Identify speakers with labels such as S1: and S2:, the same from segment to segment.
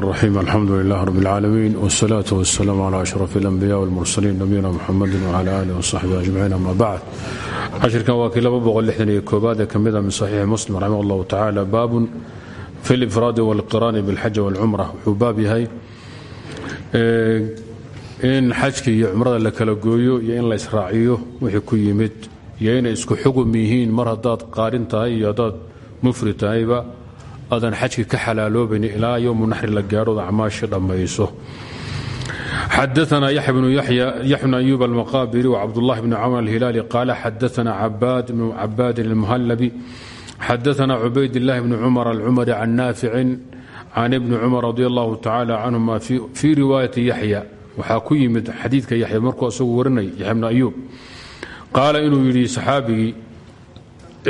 S1: الرحيم الحمد لله رب العالمين والصلاة والسلام على أشرف الأنبياء والمرسلين نبينا محمد وعلى آله وصحبه أجمعين أما بعد cashirkan waa kii koobaad ee ka mida min saxiixi muslim raximah allahu tacaala baabun fi lifraadi walqiraani bilxaji walcumra wuxuu baab yahay in xajka iyo cumrada la kala gooyo iyo in la israaciyo wixii ku yimid iyo inay isku xugum yihiin mar haddaad qaarin tahay iyo haddaad mufri tahayba aadan xajki ka xalaaloobayn ilaa yowmu naxri la gaadhood acmaashii dhammayso. Xadaana yaxya bnu yaxya bn ayub almaqabiri wcabdullah bn camr alhilaali qaala xadaana cabaad bnu cabaadin almuhallabi xadaana cubaydillahi bni cumar alcumari can naaficin can ibni cumar radi allahu tacala canhuma fii riwaayati yaxya. Waxaa ku yimid xadiidka yaxya markuu isagu warinay yaxya bnu ayuub. Qaala inuu yidhi saxaabigii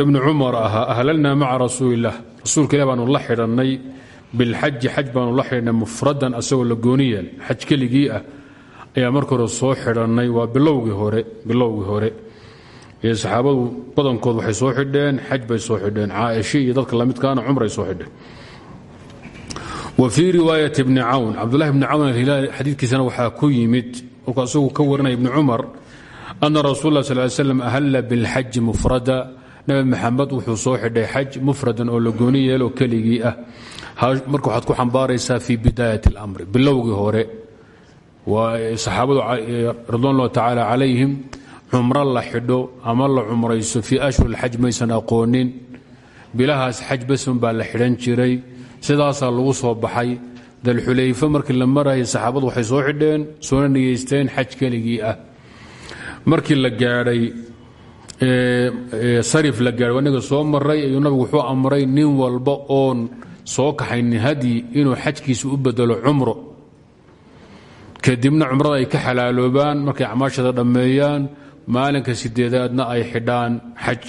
S1: ibnu cumar ahaa ahlalnaa maca rasuuli illah rasuulka ilah baanu la xidhannay bilxaji xaj baanu la xidhnay mufradan asagoo la gooni yeel ah ayaa marka soo xidhannay waa bilowgii hore bilowgii hore. Ee saxaabadu badankood waxay soo xidheen xaj bay soo xidheen caaisha iyo dadka lamidkaana cumray soo xidheen. Wa fii riwaayati bni cawn cabdullahi bni cawn alhilaali xadiidkiisana waxaa ku yimid markuu asagu ka warinaya ibni cumar ana rasuul lah sal ly slam ahalla bilxaji mufrada nabi maxamed wuxuu soo xidhay xaj mufradan oo la gooni yeeloo keligii ah. Marka waxaad ku xambaaraysaa fii bidaayat اlamri bilowgii hore. Waa saxaabadu ridwan اllah tacaala calayhim cumro la xidho ama la cumrayso fii ashhur xaj maysan aqoonin. Bilahaas xaj basun baa la xidhan jiray. Sidaasaa lagu soo baxay. Dalxulayfe markii la marayay saxaabadu waxay soo xidheen soona niyeysteen xaj keligii ah. Markii la gaadhay sarif la gaadhay aniga soo maray ayuu nabigu wuxuu amray nin walba oon soo kaxaynin hadyi inuu xajkiisa u bedelo cumro. Kadibna cumrada ay ka xalaaloobaan markay acmaashada dhammeeyaan maalinka sideedaadna ay xidhaan xaj.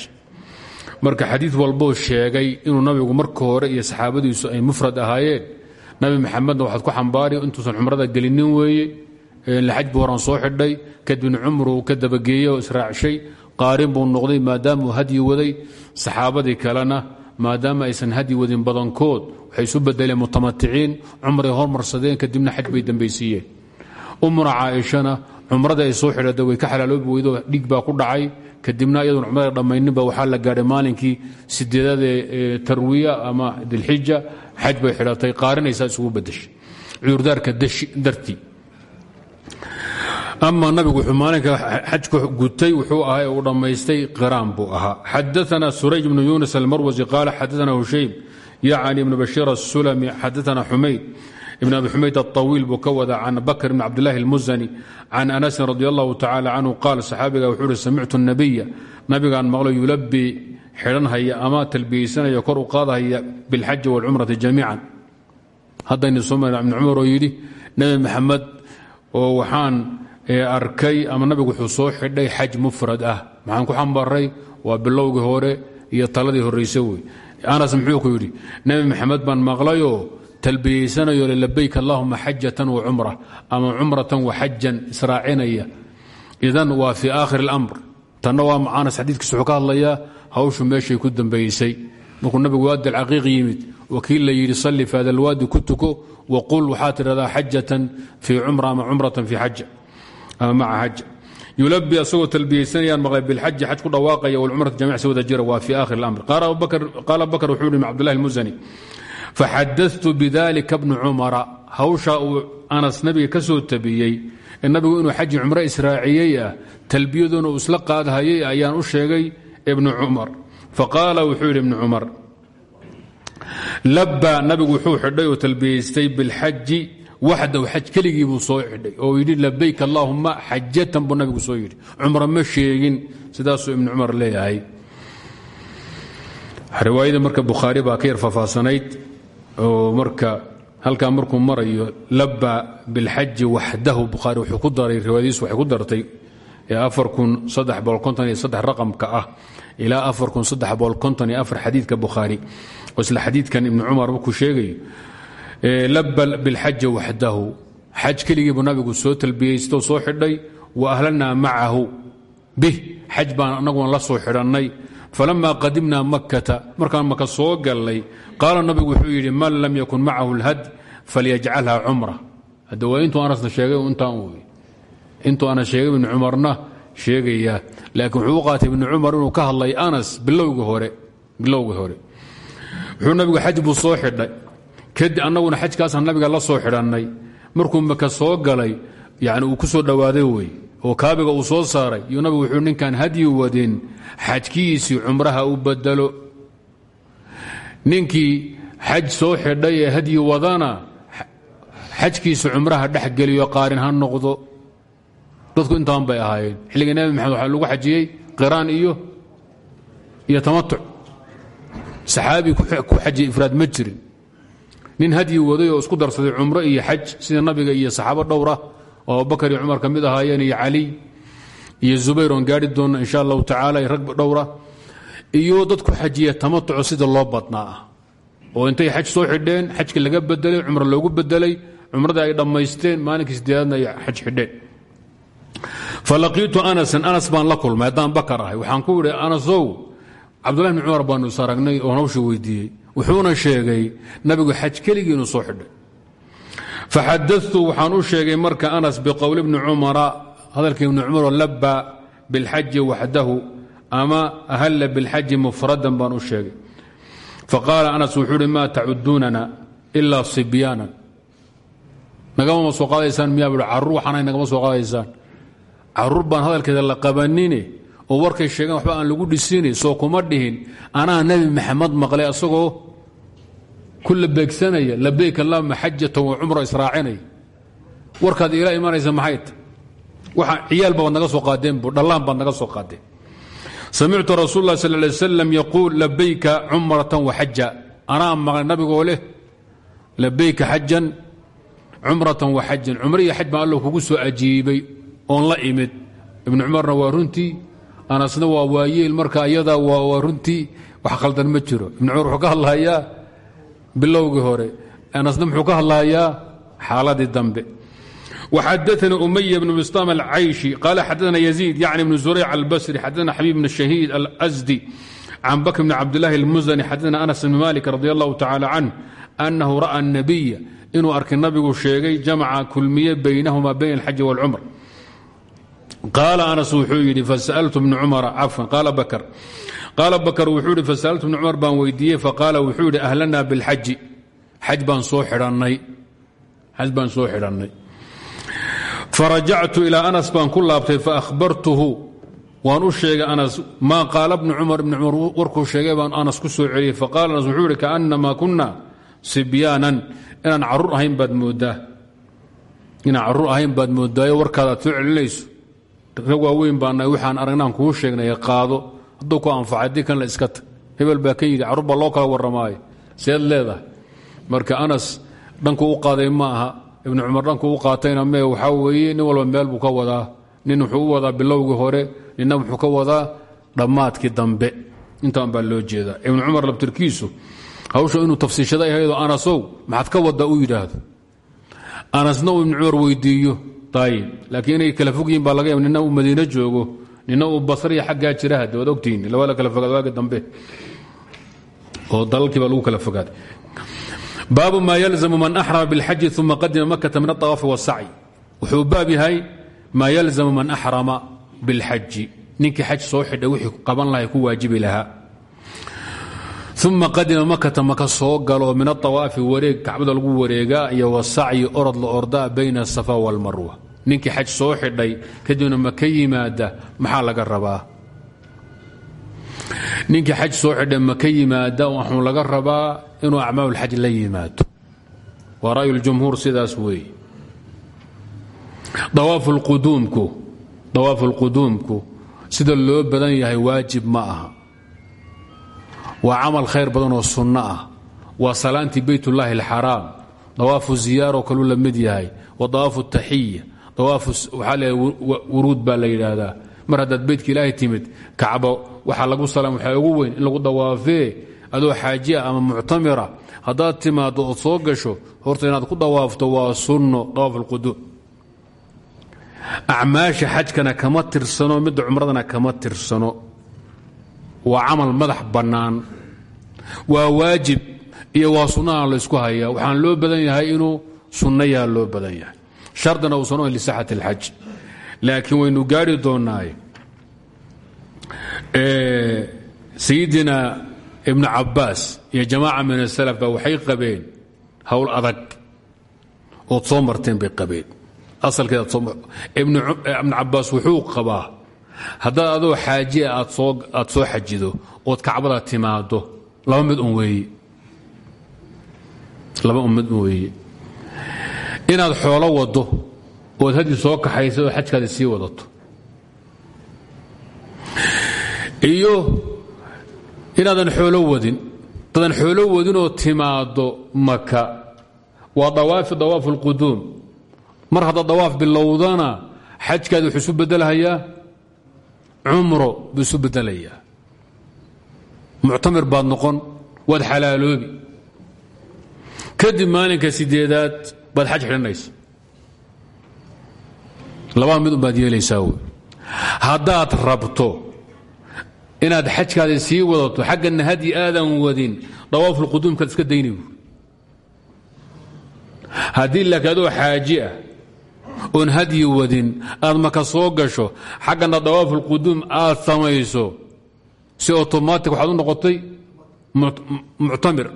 S1: Marka xadiid walboo sheegay inuu nabigu marka hore iyo saxaabadiisu ay mufrad ahaayeen nabi maxamedna waxaad ku xambaari intuusan cumrada gelinin weeye xaj buu horan soo xidhay kadibna cumruu ka dabageeyey oo israacshay qaarin buu noqday maadaama uu hadyi waday. Saxaabadii kalena maadaama aysan hadyi wadin badankood waxay isu bedeleen mutamaticiin cumray hormarsadeen kadibna xaj bay dambaysiiyeen. Umuna caaishana cumradii ay soo xidhada way ka xalaaloobi weydo dhig baa ku dhacay. Kadibna iyadoon cumrada dhammayninba waxaa la gaadhay maalinkii sideedada ee tarwiya ama dilxija xaj bay xidhatay qaarinaysaa isugu bedeshay cudurdaarka dartii ama nabigu wuxuu maalinka xajka gutay wuxuu ahaa uu dhammaystay qiraan buu ahaa xadaana surayj bnu yunis almarwasi qaala xadaana hushaym yacni ibnu bashiir asulami xadaana xumayd ibn abi xumayd aطawiil buu ka wada can bakr bn cabdillahi اlmusani can anasin radi allahu tacala canhu qaal saxaabiga wuxuu uhi samictu nabiya nabigaan maqlo yulabi xidhanhaya ama talbiyeysanaya kor u qaadahaya bilxaji wاlcumrati jamiican haddaynu soo mar ibn cumar oo yidhi nebi maxamed oo waxaan arkay ama nabigu wuxuu soo xidhay xaj mufrad ah. Maxaan ku xambaray? Waa bilowgii hore iyo taladii horrayse wey. Anas muxuu ku yidhi nebi maxamed baan maqlayoo talbiyeysanayo labayk allahuma xajatan wa cumra ama cumratan wa xajan israacinaya. Idan waa fii aakhir اlamr tanna waa anas xadiidkiis wuxuu ka hawshu meeshay ku dambaysay. Markuu nabigu waadi alcaqiiq yimid wakiil la yidhi salli fi hada alwaadi ku tuko waqul waxaa tidhahdaa xajatan fii cumra ama cumratan fii xaja ama yulabi asagoo talbiyeysanayaan maqlay bilxaji xaj ku dhawaaqaya walcumrata jamic si wada jira waa fii aakhir اlamr qaala abubakr wuxuu yihi cabdullahi اlmusani faxadatu bidalika bnu cumara. Hawshaa uu anas nabiga ka soo tabiyey ee nabigu inuu xaji cumro israaciyey ah talbiyadoona uu isla qaadhayay ayaan u sheegay ibnu cumar. Faqaala wuxuu yidhi ibnu cumar labba nabigu wuxuu xidhay oo talbiyeystay bilxaji waxdahu xaj keligii buu soo xidhay oo yidhi labayk allaahuma xajatan buu nabigu soo yidhi cumro ma sheegin sidaasuu ibnu cumar leeyahay riwaayada marka bukhaari baa ka yar oo marka halkaa markuu marayo labba bilxaji waxdahu bukhaari wuxuu ku daray riwaayadiisu waxay ku dartay raqamka ah ilaa xadiidka bukhaari oo isla xadiidkan ibnu cumar markuu sheegayo labba bilxaji waxdahu xaj keligii buu nabigu soo talbiyeysto soo xidhay wa ahlanaa macahu. Bih xaj baan la soo xidhannay. Falama qadimna makkata markaan maka soo gallay qaala nabigu wuxuu yidhi man lam yakun macahu اlhad falyajcalha cumra hadda waa intuu anasna sheegay intaan intuu anas sheegay ibnu cumarna sheegayaa. Laakiin wuxuu u qaatay ibnu ka hadlay anas bilowgii hore bilowgii hore. Wuxuu nabigu xaj soo xidhay kadib annaguna xajkaasaan nabiga la soo xidhannay. Markuu maka soo galay yani uu ku soo dhowaaday wey oo kaabiga uu soo saaray iyo nabigu wuxuu ninkaan hadyi wadin xajkiisii cumraha u bedelo ninkii xaj soo xidhay ee hadyi wadana xajkiisa cumraha dhex geliyo qaarin ha noqdo. Dadku intaan bay ahaayeen. Xilliga nebi maxamed waxaa lagu xajiyey qiraan iyo iyo tamatuc saxaabi ku xajiya ifraad ma jirin nin hadyi waday oo isku darsaday cumro iyo xaj sida nabiga iyo saxaabo dhowra oo abubakar iyo cumar ka mid ahaayeen iyo cali iyo zubayr oon gaari doonna insha allahu tacaala iyo rag dhowra iyo dad ku xajiya sida loo badnaa ah oo intay xaj soo xidheen xajki laga bedelay cumro loogu bedelay cumradii ay dhammaysteen maalinkii sideedaadna ay xaj xidheen. Falaqiitu anasan anas baan la kulmay haddaan bakar ahay. Waxaan ku idhi anasow cabdullahi bni cumar baanu is aragnay oon hawsha weydiiyey wuxuuna sheegay nabigu xaj keligii inuu soo xidhay. Faxadatu waxaan u sheegay marka anas biqowli bni cumara hadalkii ibni cumaroo labba bilxaji waxdahu ama ahalla bilxaji mufradan baan u sheegay. Faqaala anas wuxuu uhi maa tacuduunana ilaa sibyaanan. Soo qaadaysaan miyaa carruur waxaanay nagama soo qaadaysaan. Carruur baan hadalkeeda la qabanine oo warkay sheegeen waxba aan lagu dhisine soo kuma dhihin. Anaa nebi maxamed maqlay asagoo ku labeegsanaya labeyk allahuma xajatan wa cumra israacinaya warkaad iila imanaysa maxay ta ciyaal baad naga soo qaadeen bu dhallaan baad naga soo qaadeen. Samictu rasuul lah sal lay yaquul labayka cumratan waxaja anaa maqlay nabigoo leh labayka xajan cumratan waxajan cumro iyo xaj baan alla kugu soo ajiibay oon la imid. Ibnu cumarna waa runtii anasna waa waayeel marka ayadaa waa runtii wax khaldan ma jiro ibnu cumar wuxuu ka hadlahayaa bilowgii hore anasna muxuu ka hadlahayaa xaaladii dambe وxadثnي أمyة بن بsطام العyشي قال xadثna يزيد يعني بن زريع البصري xadثna xبيب بن الشhهيد الأزدي عن بكر بن عبدالله المزني xadثna أنس بن مالك رضي الله تعالى عنه أنه رأى النبي inuu arkay nabigu sheegay jamca kulmiye baynahma bayn الxaج والcمر qaal anas wuxuu yidhi fasaltu bn cumar cafan qaala bakr qaala bakr wuxuu yidhi fasaltu bn cumar baan weydiiyey faqaala wuxuu yidhi ahlanaa biاlxaji xaj baan soo xidhannay xaj baan soo xidhannay farajactu ilaa anas baan ku laabtay faahbartuhu waan u sheegay anas maa qaala bnu cumar ibni cumar warkuu sheegay baan anas ku soo celiyey faqaala anas wuxuu yidhi kaanamaa kuna sibyaanan inaan carruur rag waaweyn baanahay waxaan aragnaan kuu sheegnay qaado. Hadduu ku anfacay haddii kan la iska hebel baa ka yidhi carruur loo kala warramaayo seed leedahay. Marka anas dhanku u qaaday ma aha. Ibnu cumar dhanku u qaatayna mee waxaa weeye nin walba meel buu ka wadaa. Nin wuxuu u wadaa hore ninna wuxuu ka wadaa dhammaadkii dambe. Intaan baa loo jeedaa. Ibnu cumar labtirkiisu hawsha inuu tafsiishaday ahaydoo anasow maxaad ka wadaa u yidhaahdo? Anasna uu ibnu weydiiyo laakiin inay kala fog yihiin baa laga nina uu madiine joogo nina uu basriya xaggaa jira hadde waad ogtihiin kala fogaad waagi dambe oo dalalkiibaa lagu kala fogaaday baabu ma yalzamu man axrama bilxaji uma qadima makata min aawaafi wasacyi wuxuu baab yahay maa yalzamu man axrama bilxaji ninkii xaj soo xidha wixii qaban lahay ku waajibi lahaa uma qadima makata maka soo galo min aawaafi wareeg kacbada lagu wareegaa iyo wasacyi orod la ordaa bayna asafa walmarwa ninkii xaj soo xidhay kadibna maka yimaada maxaa laga rabaa? Ninkii xaj soo xidhay maka yimaada waxuu laga rabaa inuu acmaalulxaj la yimaado. Waa ra'yuljumhuur sidaas weeye. Dawaafu lquduumku sida loo badan yahay waajib ma aha waa camal khayr badan oo sunno ah. Waa salaantii bayt اllahi اlxaraam dawaafu ziyaaroo kaluu la mid yahay. Wa dawaafu taxiya. Waxaa le wuruud baa la yidhaahdaa. Mar haddaad beytka ilaahay timid kacbo waxaa lagu salaam waxaa ugu weyn in lagu dawaafee. Adoo xaajiya ama muctamira haddaad timaaddo ood soo gasho horta inaad ku dawaafto waa sunno dawaaf alquduum acmaasha xajkana kama tirsano midda cumradana kama tirsano waa camal madax bannaan. Waa waajib iyo waa sunnaha laysku hayaa. Waxaan loo badan yahay inuu sunnayaa loo badan yahay. Shardina uusan ohan lisaxat اlxaj laakiin waynu gaari doonnaaye sayidina ibnu cabbaas iyo jamaaca min asalaf ba waxay qabeen howl adag. Ood soo marteen bay qabeen. Asalkeedaibnu cabbaas wuxuu qabaa haddaad adoo xaajiya aad soo xajido ood kacbada timaado laba mid un weeye laba un weeye inaad xoolo wado ood haddi soo kaxaysa oo xajkaadi sii wadato. Iyo inaadan xoolo wadin dadan xoolo wadinoo timaado maka waa dawaafi dawaafu اlquduum mar haddaad dawaaf bilowdana xajkaadi wuxuu isu bedelhayaa cumro buu isu bedelayaa muctamir baad noqon waad xalaaloobi. Kadib maalinka sideedaad baad xaj xidhanaysa labaa mid un baad yeelaysaa wey. Haddaad rabto inaad xajkaadi sii wadato xaggana hadyi aadan wadin dawaafulquduumkaad iska dayni buur haddii laakiin adoo xaaji ah oon hadyi wadin. Aad maka soo gasho? Xaggana dawaafulquduum aad samayso. Si otomaatic waxaad u noqotay muctamir.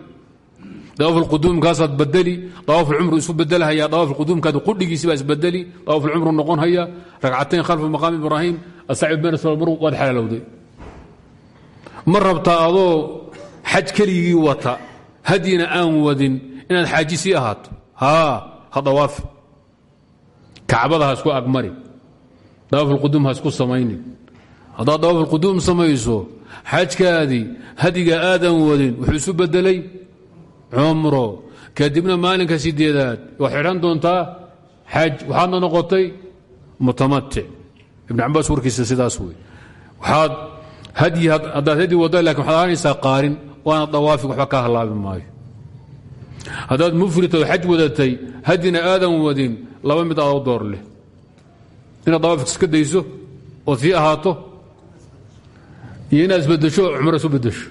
S1: Dawaafulquduumkaasaad badeli dawaafulcumru isu bedelhayaa dawaafulquduumkaad qudhigiisi baa isbedeli dawaafulcumru noqon haya ragcatayn khalfa maqaam ibraahim asacib bayna salmar waad xalaalowday. Ma rabtaa adoo xaj keligii wata hadyina aan wadin inaad xaaji sii ahaato? Haa ha kacbada ha isku agmari dawaafulquduum ha isku samaynin. Haddaad dawaafulquduum samayso xajkaadii hadiga aadan wadin wuxuu isu bedelay cumro. Kadibna maalinka sideedaad waad xidhan doontaa xaj. Waxaadna noqotay mutamatic ibn cabaas warkiisa sidaas wey hadyi haddaad hadyi wadda laakiin waxaad ahaanaysaa qaarin waana dawaafi waxba kaa halaabi maayo. Haddaad mufritoo wadatay hadyina aadan wadin laba mid aadoo door leh. Inaad dawaafik iska dayso ood sii ahaato iyo inaad isbedesho cumro bedesho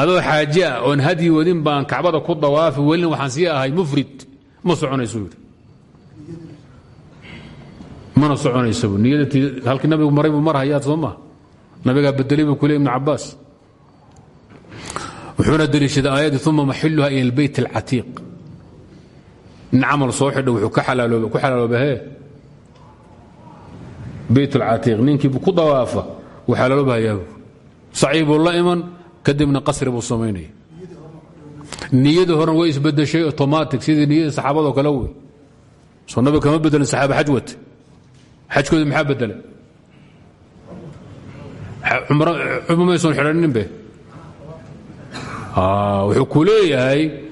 S1: adoo xaaji ah oon hadyi wadin baan kacbada ku dawaafi welina waxaan sii ahay mufrid ma mana soconaysabu niyadatii halkii nabigu maray buu mar hayaad soo maa nabigaa bedelay buu kule ibnu cabaas wuxuuna deliishaday aayaddii uma ila albeyt alcatiiq nin camal soo xidha wuxuu ku xalaalooba hee beyt alcatiiq ninkiibu ku dawaafa wuu xalaaloobahayaa sacyi buu la iman kadibna qasri buu samaynaya niyada horan way isbedeshay automatic sidii niyada saxaabadoo kale wey soo nabiga kama bedelin saxaaba xaj wate xajkooda maxaa bedelay mayson xidhaninbe wuxuu ku leeyahay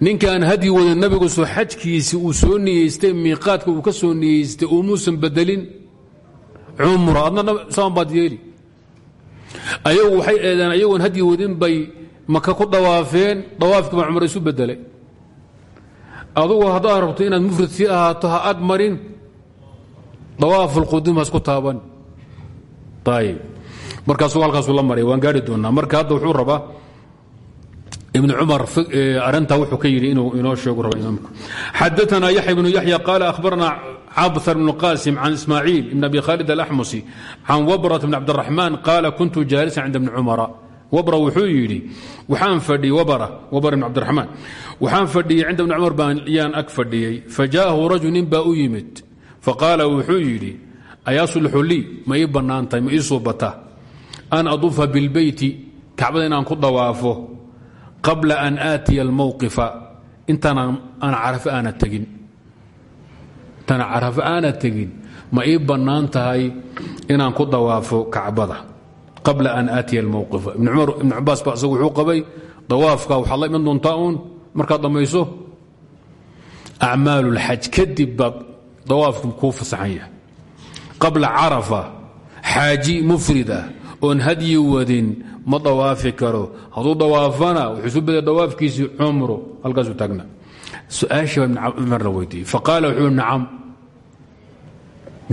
S1: ninkaan hadyi wada nabigu soo xajkiisi uu soo niyeystay miiqaadka uu ka soo niyeystay umuusan bedelin. Cumro adna saan baad waxay eedeen ayagoon hadyi wadin bay maka ku dawaafeen dawaafkii baa cumro isu bedelay. Adugu haddaad rabto inaad mufrid sii ahaato ha ag marin dawaafulquduum ha isku taaban. Ayib markaasuu halkaasuu la maray waan gaari doonaa marka hadda wuxuu rabaa ibn cumar arintaa wuxuu ka yidhi inuu inoo sheegu raba imaamku. Xadaثna yaxya bnu yaxya qaala akhbarna cabثar bn qasim can ismaaciil ibn abi khaalid alaxmusi can wabrat bn cabdiraxmaan qaala kuntu jaalisan cinda bni cumara wabra wuxuu yidhi waxaan fadhiyey wabra wabr bn cabdiraxmaan waxaan fadhiyey cinda bni cumar baan yaan ag fadhiyey. Fajaahu rajul nin baa u yimid. Faqaala wuxuu yidhi ayasulxu lii? Ma ii bannaantahay ma ii suubata an adufa bilbeyti kacbada inaan ku dawaafo qabla an aatiya almowqifa carafo aana tegin. Intaana carafo aana tegin ma ii bannaan tahay inaan ku dawaafo kacbada. Qabla an aatiya almowqifa ibn cumar ibn cabaas ba isagu wuxuu qabay dawaafka waxaad la iman doontaa uun? Markaad dhammayso acmaalu lxaj kadib baad dawaafku kuu fasaxan yahay. Qabla carafa xaaji mufrida oon hadyi wadin ma dawaafi karo. Hadduu dawaafana wuxuu isu bedel dawaafkiisii cumro halkaasuu taagna su'aashii baa cumar la weydiiyey. Faqaala wuxuu nacam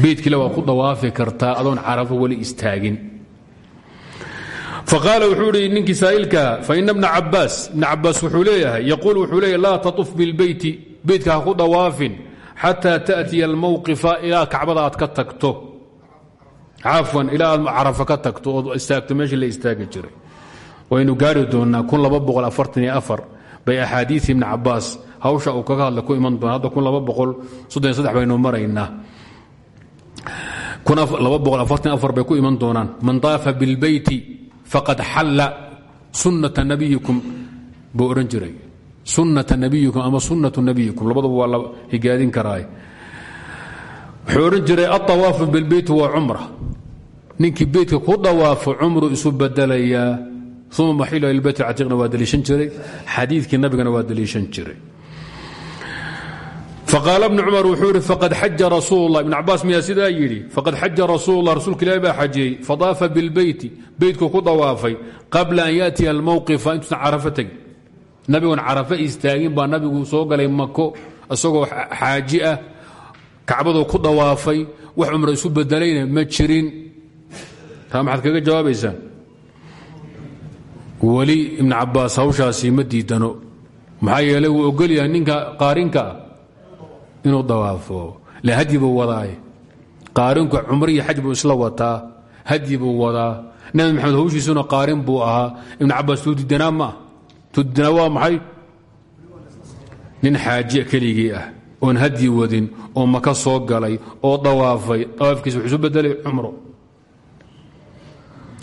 S1: beydkiile waa ku dawaafi kartaa adoon carafo weli istaagin. Faqaala wuxuu ihi ninkii saa'ilkaa faina bna cabaas ibna cabaas wuxuu leeyahay yaquul wuxuu leeyahy laa taطuf bilbeyti beytka ha ku dawaafin xataa taأtiya almowqifa ilaa kacbada aad ka tagto cafwan ilaa aad carafa ka tagto ood istaagto meeshii la istaagi jiray. Waynu gaari doonaa bay axaadiii ibni cabaas hawsha uu kaga hadla ku iman doona hadda baynu maraynaa. Bay ku iman doonaan. Man daafa bilbeyti faqad xalla sunnata nabiyikum buu waa la higaadin karaay wuxuu odhan jiray aawaafu bilbeyti waa cumra. Ninkii beytka ku dawaafo cumru isu badelayaa uma maxila ilbayt catiiqna waa daliishan jiray. Xadiikii nabigana waa daliishan jiray. Faqaala bnu cumar wuxuu ihi faqad xaja rasuul ibn cabaas miyaa sidaa yidhi faqad xaja rasuullah rasuulka ilahi baa xajiyey fadaafa bilbeyti. Beytku ku dawaafay qabla an yaatiya almowqifa intuusan carafo tegin. Nabigoon carafo istaagin baa nabigu soo galay mako isagoo xaaji ah kacbaduu ku dawaafay wax cumro isu bedelayna ma jirin. Taa maxaad kaga jawaabaysaan weli ibn cabaas hawshaasi ma diidano. Maxaa yeelay wuu ogolyahay ninka qaarinkaa inuu dawaafo le hadyi buu wadaaye qaarinku cumr iyo xaj buu isla wataa. Hadyi buu nabi maxamed hawshiisuna qaarin buu ahaa. Ibn cabaas tuudidanaa maah tuudidanaa waa maxay? Nin xaaji keligii ah oon hadyi wadin oo maka soo galay oo dawaafay dawaafkiisa wuxuu isu bedelay cumro.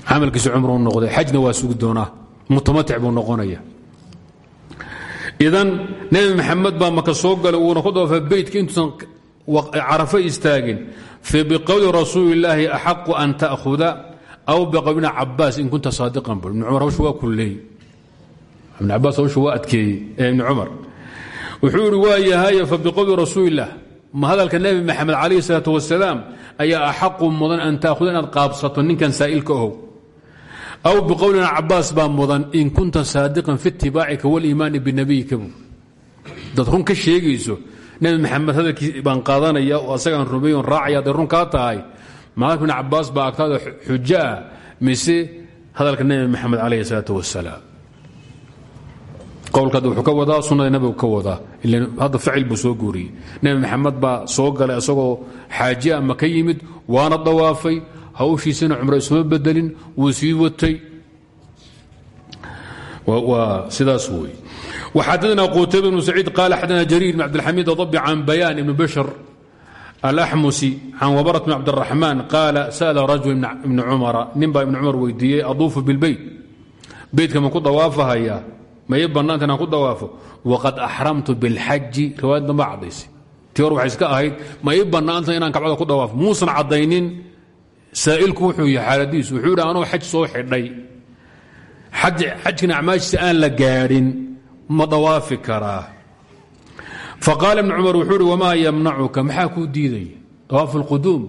S1: Camalkiisu cumru noqday xajna waa sugi doonaa mutamatic buu noqonaya. Idan nebi maxamed baa maka soo galay uuna ku dawaafa beytka intuusan carafo istaagin. Biqowli rasuuli illaahi axaqu an ta'huda aw biqowli ibn cabaas in kunta saadiqan bur ibn cumar hawsha waa kulleey ibn cabaas hawsha waa adkeeyey ee ibni wuxuu ihi waa yahaye fabiqowli rasuuliillah ma hadalka nebi maxamed calayhi salaatu wasalaam ayaa axaqu mudan an ta'huda inaad ninkan saa'ilka ohow aw biqowlina cabaas baa mudan in kunta saadiqan fi itibaacika waliimaani binabiyika bu dad run ka sheegayso nebi maxamed hadalkii baan qaadanaya oo asagaan rumey on raacaya hadday run kaa tahay. Maalka ibn cabaas baa agtaada mise hadalka nebi maxamed calayhi salaatu wasalaam wlkaad wuxuu ka wadaa sunnada nabigu ka wadaa. Ilan hadda ficil buu soo guuriyey. Nebi maxamed baa soo galay isagoo xaaji ah ama ka yimid waana dawaafay. Hawshiisina cumro isuma bedelin wuu sii watay. Sidaas wey waxadadna qutayba ibnu saciid qaal xadana jariir bn cabdilxamiid adabi can bayaan ibni bashar alaxmusi can wabarat bn cabdiraxmaan qaala sa'la rajul ibni cumara ninbaa ibni cumar weydiiyey aduufu bilbeyt beytka ma ku dawaafahaya? may banaanta ku dawaafo waqad axramtu bilxaji riwaayad damba cadaysa tii iska ahayd ma ii inaan kabcada ku dawaafo. Muusan caddaynin. Saa'ilku wuxuu yih xaaladiisu wuxuu yidhi anoo soo xidhay. Xajkina acmaashiisa aan la gaadhin. Ma dawaafi karaa. Fa qaala ibnu wuxuu ihi wamaa yamnacuka? Maxaa kuu diidaya dawaafu lquduum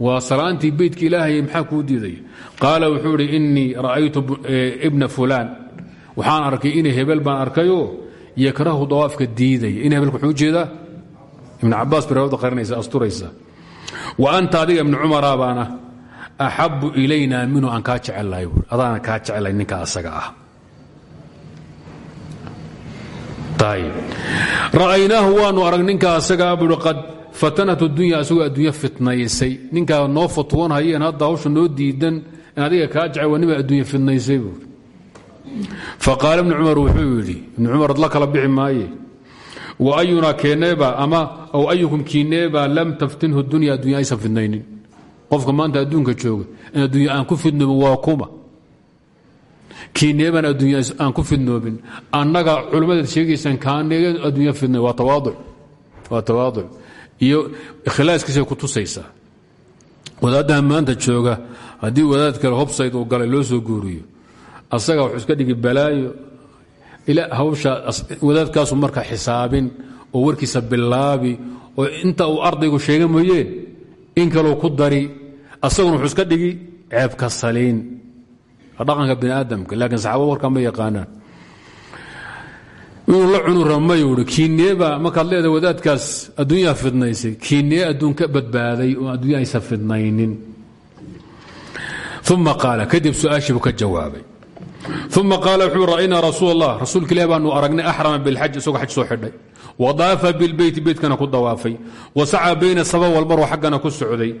S1: waa salaantii beytka ilaahay maxaa kuu diidaya qaala wuxuu idhi ra'aytu eh, ibna fulaan waxaan arkay in hebel baan arkayoo yakrahu dawaafka diidaya. In hebelka wuxuu u jeedaa ibn cabaas bay rawada qarinaysa asturaysa. Wa anta adiga ibn cumara baana axabu ilayna minhu aan kaa jecelahay buui adaana kaa ninka asaga ah. Ra'aynaahu waanu arag ninka asagaa buui qad fatanat dunya asagoo adduunya fitnaysay. Ninkaa noo fatwoon hayeen hadda hawsha noo diidan adiga kaa jecel waa nima fitnaysay buui faqaala ibnu cumar wuxuu yidhi ibnu cumar la kala bixi maaye. Wa ayunaa keeneeba ama aw ayukum kiineeba lam taftinhu dunya addunya aysan fidnaynin. Qofka maanta adduunka jooga in adduunya aan ku fidnoobin waa kuma. Kiineebaan adduunya aan ku fidnoobin annaga culimmadaad sheegaysaan kaanega adduunya fidnay waa tawaaduc waa tawaaduc iyo ikhlaaskiisay ku tusaysaa wadaaddaha maanta jooga haddii wadaad kale hobsayd uu galay loo soo guuriyo asaga wuxuu iska dhigi balaayo. Hawsha wadaadkaasu marka xisaabin oo warkiisa bilaabi oo inta uu ardaygu sheega mooyeen in kaleu ku dari. Asaguna wuxuu iska dhigi ceebka saliin. Dhaqanka bini aadamka laakiin saxaabada warkaa ma yaqaanaan. Inuu la cunu ramay ui kiineeba markaad leedahay wadaadkaas adduunyaa fidnaysay kiinee adduun ka badbaaday oo adduunya aysan fidnaynin. Uma qaala kadib su'aashii buu ka jawaabay uma qaala wuxuu ra'aynaa rasuul allah rasuulka ilah baanu aragnay axrama bilxaj isagoo xaj soo xidhay wadaafa bilbeyti beytkana ku dawaafay wasaca bayna saba walmarwa xaggana ku socday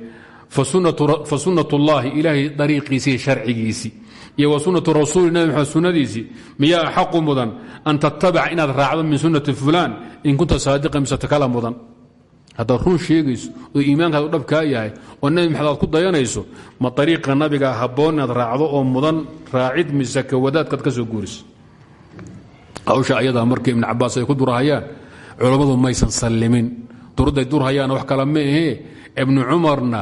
S1: fa sunnat ullaahi ilaahay dariiqiisii sharcigiisii iyo wa sunnatu rasuuli nabi maxamed sunnadiisii miyaa axaqu mudan an tattabica inaad raacdo min sunnati fulaan in kunta saadiqa mise takala mudan haddaad run sheegayso oo iimaankaadu dhabkaa yahay oo nabi maxamed ku dayanayso ma ariiqa nabiga habboon inaad raacdo oo mudan raacid mise ka wadaadkaad ka soo guuriso hawsha ayadaa markii ibnu cabaas ay ku durahayaan culammadu maysan sallimin. Durudday durhayaana wax kale ma ahee ibnu cumarna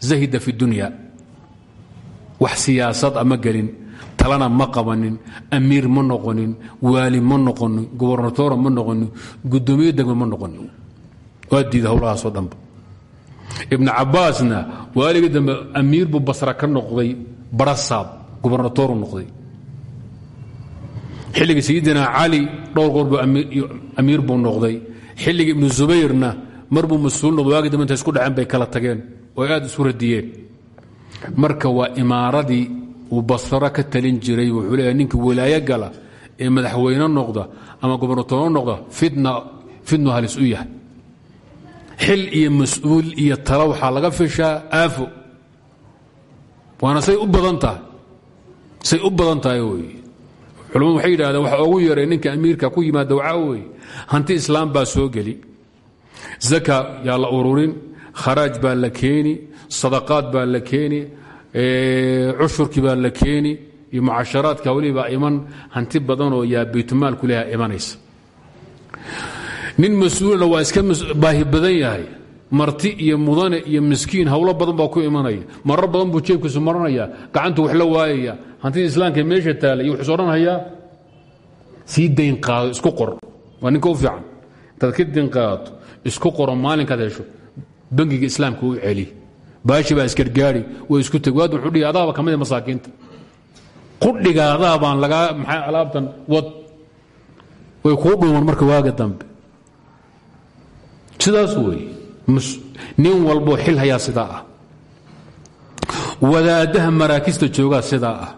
S1: zahida fi dunya. Wax siyaasad ama gelin talana ma qabanin amiir ma noqonin waali ma noqonin gobernatoora ma noqonin gudoomiye degme ma noqonin waa diida howlahaasoo dhanba. Ibnu cabaasna waaligii dambe amiir buu basra ka noqday barasaab gobernatooru noqday. Xilligii sayidina cali dhowr goor buu amiir noqday. Xilligii ibnu zubayrna mar buu mas'uul noqday waagii dambe isku dhaceen bay kala tageen oo aad isu radiyeen. Marka waa imaaradii uu basro ka talin jiray wuxuu leeyahay ninkii walaayo gala ee madaxweyne noqda ama gobernatooro noqda fitnu halis u yahay xil iyo mas'uul iyo talo waxaa laga fishaa aafo. Waana say u badan tahay. Say u badan tahay wey culamadu waxay yidhahdeen waxa ugu yaray ninka amiirka ku yimaada waxaa weeye hanti islaam baa soo geli. Zaka yaa la ururin kharaaj baa la keeni sadaqaad baa la keeni cushurkii baa la keeni iyo mucasharaadka welibaa iman hanti badanoo yaa baytmaalku leha imanaysa nin mas'uulna waa iska baahi badan yahay. Marti iyo mudane iyo miskiin howlo badan baa ku imanaya. Marar badan buu jeebkiisu maranaya gacantu wax la waayaya. Hantida islaamka meesha taala iyo wuxuus odhanhayaa sii dayn isku qor. Waa ninka fiican. Intaad ka dayn isku qoro maalinkaad hesho bangiga islaamka u celi. Baashi baa isgargaari way isku teg wuxuu dhihi adaaba ka mid a masaakiinta. Qudhiga adaabaan alaabtan wad way kuu dhuuman marka waaga dambe sidaas weeye nin walboo xil hayaa sidaa ah. Wadaadaha maraakista joogaa sidaa ah.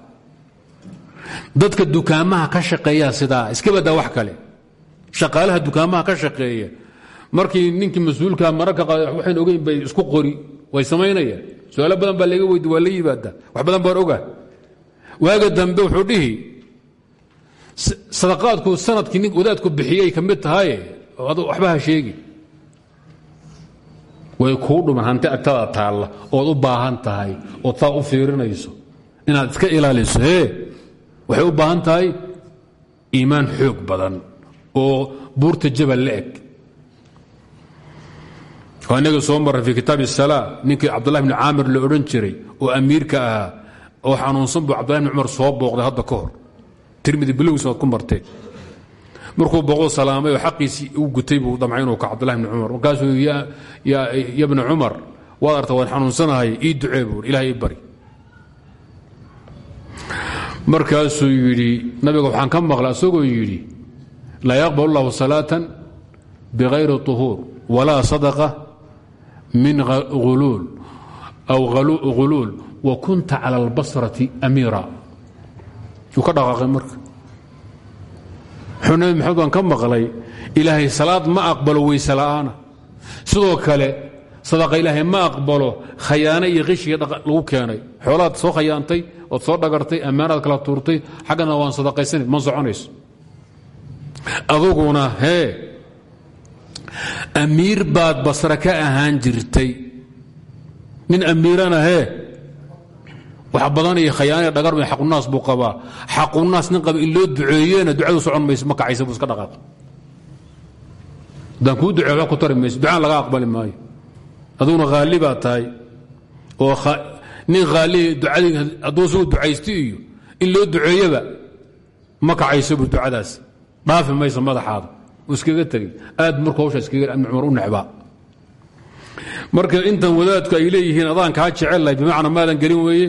S1: Dadka dukaamaha ka shaqeeyaa sidaa ah. Iska badaa wax kale. Shaqaalaha dukaamaha ka shaqeeya. Markii ninkii mas'uulka mararka waxayn ogeyn bay isku qori way samaynayaan su'aalo badan baa laga weydi waa la yimaada. Wax badan baan oga waaga dambe wuxuu dhihi sadaqaadku sannadkii nin wadaadku bixiyay ka mid tahaye waxba sheegi way kuu dhuman hanti agtada taalla ood u baahan tahay ood saa u fiirinayso inaad iska ilaaliso e waxay u baahan tahay iimaan xoog badan oo buurta jabal la eg. Waa inaga soo marray fii kitaab الsalaa ninkii cabdullahi bni caamir la odhan jiray oo amiirka ahaa oo xanuunsan buu cabdullahi bni cumar soo booqday hadda ka tirmidi bilowgiis waad ku marteen markuu boqol salaamay oo xaqiisii u gutay buu damcay inuu kao cabdulahi bni cumar. Markaasuu ya bni cumar waad arta waan xanuunsanahay ii ducee buu ilah ii bari. Markaasuu yidhi nabiga waxaan ka maqla isagoo yidhi laa yaqbal llahu salaata bikayri طuhuur walaa sadaqa min uluul aw ghuluul wa kunta cala اlbasrati amiira. Uu ka dhaqaaqay marka wuxuu nabi maxamed baan ka maqlay ilaahay salaad ma aqbalo weyse la'aana. Sidoo kale sadaqa ilaahay ma aqbalo khayaano iyo qishiga lagu keenay. Xoolaad soo khayaantay ood soo dhagartay ammaanaad kala tuurtay xaggana waan sadaqaysana ma soconayso. Aduguna hee amiir baad basra ka ahaan jirtay. Nin amiirana hee wax badan iyo khayaaniya dhagar xaqunaas buu qabaa. Xaqunaas nin qaba in loo duceeyena socon mayso ma kacaysa buu iska dhaqaaq haddaan kuu ducey wax ku tari mayso ducaan laga aqbali maayo. Aduguna haali tahay oo nin haalihi ducadii hadduu isagu ducaysti iyo in loo ma kacayso buu ducadaas. Dhaafi mayso madaxaada. Iskaga tegey aad marku hawsha iskaga cumar u necbaa marka intan wadaadku ay leeyihiin adaan kaa jecellahay bimacnaa maadan gelin weeye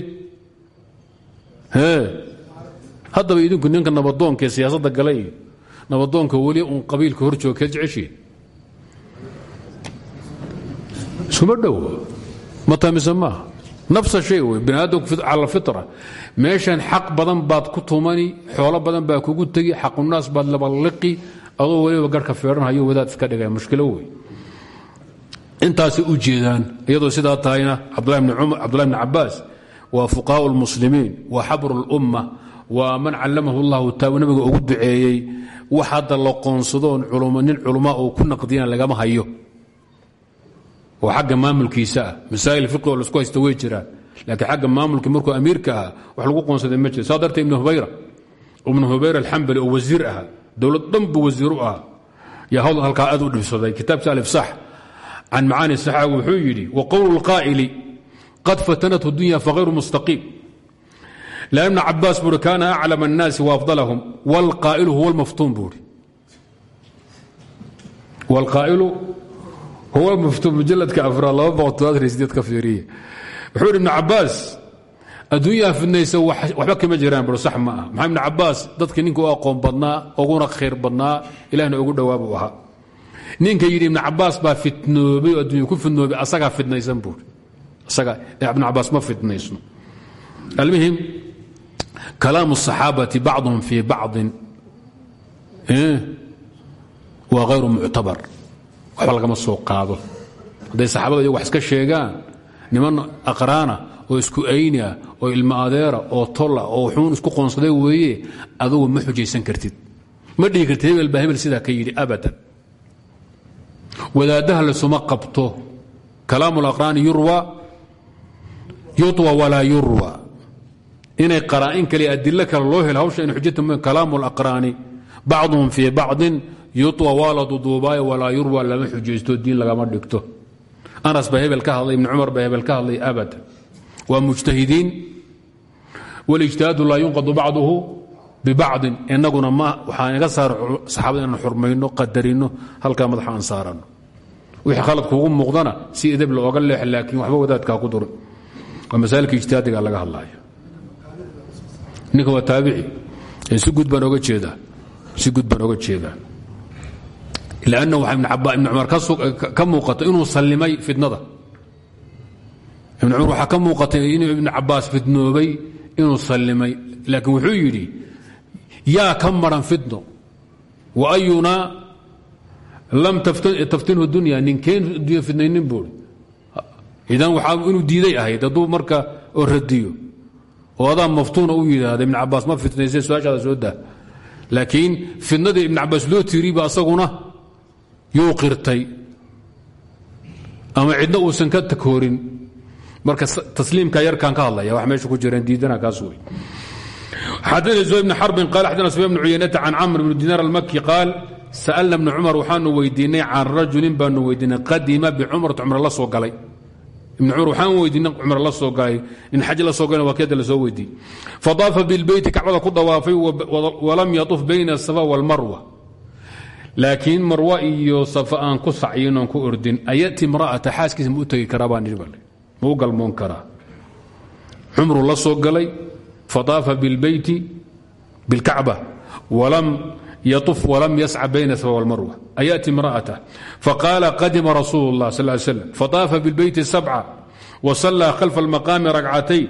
S1: haddaba idinku ninka nabadoonka ee siyaasadda gala iyo nabadoonka weli uun qabiilka hor jooga kee jeceshiin. Dhowo ma tamise nafsa shay wey bini aadamku cala fitra meeshan xaq badan baad ku tumani xoolo badan baa kugu tegi xaqunaas baad labaliqi adoo weliba garhka feedhanhayo wadaad iska dhigaya mushkilo wey intaasay u jeedaan iyadoo sidaa tahayna cabdulahi bni cabaas waa fuqahaa اlmuslimiin waa xabru اlumma waa man callamahu اllahu taa nabiga ugu duceeyey wax hadda la qoonsadoon nin culmaa uu ku naqdiyana lagama hayo oo xagga maamulkiisa ah masaa'il fiqi oo laisku haysta way jiraan laakiin xagga maamulkii markuu amiirka ahaa wax lagu qoonsaday ma jiro saa dartee ibn hubayra ibnu hubayra alxambali oo wasiir ahaa dowlad dhan buu wasiir u ahaa yaa hawl halkaa aad u dhibsaday kitaabkiisa alifsax can macaani saxaawi wuxuu yidhi wa qowlu اlqaa'ili ad fatanat dunya faayru mustaiim ibn cabaas buui kaana aclam الnaasi waafdalahum wlqaa'ilu huwa maftuun buui wlqaa'ilu huwa maftuun mujaladka afraad ka iiriya wuxuu ibn cabaas adduunyaha fidnaysa waxba kama jiraan bur sax ma ah maxaa ibn cabaas dadkii ninka u aqoon badnaa uguna khayr badnaa ilahna ugu dhowaa buu ahaa. Ninka yidhi ibn cabaas baa fitnoobay oo adduunya ku fidnoobay asagaa fidnaysan buui isaga ibnu cabaas ma fidnaysno almuhim kalaamu الصaxaabati bacduhum fii bacضin waa hayru muctabar waxba lagama soo qaado hadday saxaabada iyagu wax iska sheegaan niman aqraana oo isku ayni ah oo ilmo adeera oo tola oo xuun isku qoonsaday weeye adugu ma xujaysan kartid ma dhihi kartid hebel baa hebel sidaa ka yidhi abadan wadaaddaha lasuma qabto kalaamu اlaqraani yurwa yuطwa walaa yurwa inay qaraa'in kale adilo kale loo helo hawsha in xujata m kalaamu اlaqraani bacduhum fii bacdin yuطwa waa la duduubaayo walaa yurwa lama xujaysto diin lagama dhigto anas baa hebel ka hadlay ibn cumar baa hebel ka hadlay abadan waa mujtahidiin walijtihaadu laa yunqadu bacduhu bibacdin inaguna ma waxaa naga saar saxaabada inaan xurmayno qadarino halkaa madaxa aan saarano wixii khalad kuugu muuqdana si edeb looga leex laakiin waxba wadaadkaa ku durin waa masaailka ijtihaadiga laga hadlaayo. Ninka waa taabici. Si guud baan oga jeedaa. Si guud baan oga jeedaa. Lanna waxaa ibn cumar ka muuqata inuu sallimay fitnada. Ibn cumar waxaa ka muuqatay inuu ibn cabaas fitnoobay inuu sallimay. Laakiin wuxuu yidhi yaa ka maran wa ayunaa lam taftinhu dunya ninkeen dunya fitnaynin buuri idan waxaa inuu diiday ahayd hadduu marka oo radiyo oo adaa maftuuna u yidhaahda ibn cabaas ma fitnayse su'aashaada laakiin fitnadii ibn cabaas loo tiiriba asaguna yuu ama cidna uusan ka takoorin. Marka tasliimka yarkaan ka hadlaya wax meesha ku jireen diidana kaas wey xadana zuhayr bn xarbin qaal xadana sufyan bn cuyaynata can camr bn dinaar almaki qaal sa'alna bna cumar waxaanu weydiinay can rajulin baanu weydiinay qadima bicumrata cumr la soo ibn cumar waxaan weydiinay cumr la soo galay in xaj la soo galay waa keeda la soo weydiiyey. Fadaafa bilbeyti kacbada ku dawaafay walam yatuf bayna asafa walmarwa laakiin marwa iyo safa aan ku sacyin oon ku ordin ayati imra'ata xaaskiisa ma u tegi karaa galmoon karaa. Cumruu la soo galay fadaafa bilbeyti bilkacba walam yaطuf walam yasca bayna safa walmarwa ayati imra'ata faqaala qadima rasuulu اllah sal ly slam fadaafa bilbeyti sabca wasallaa khalfa almaqaami ragcatayn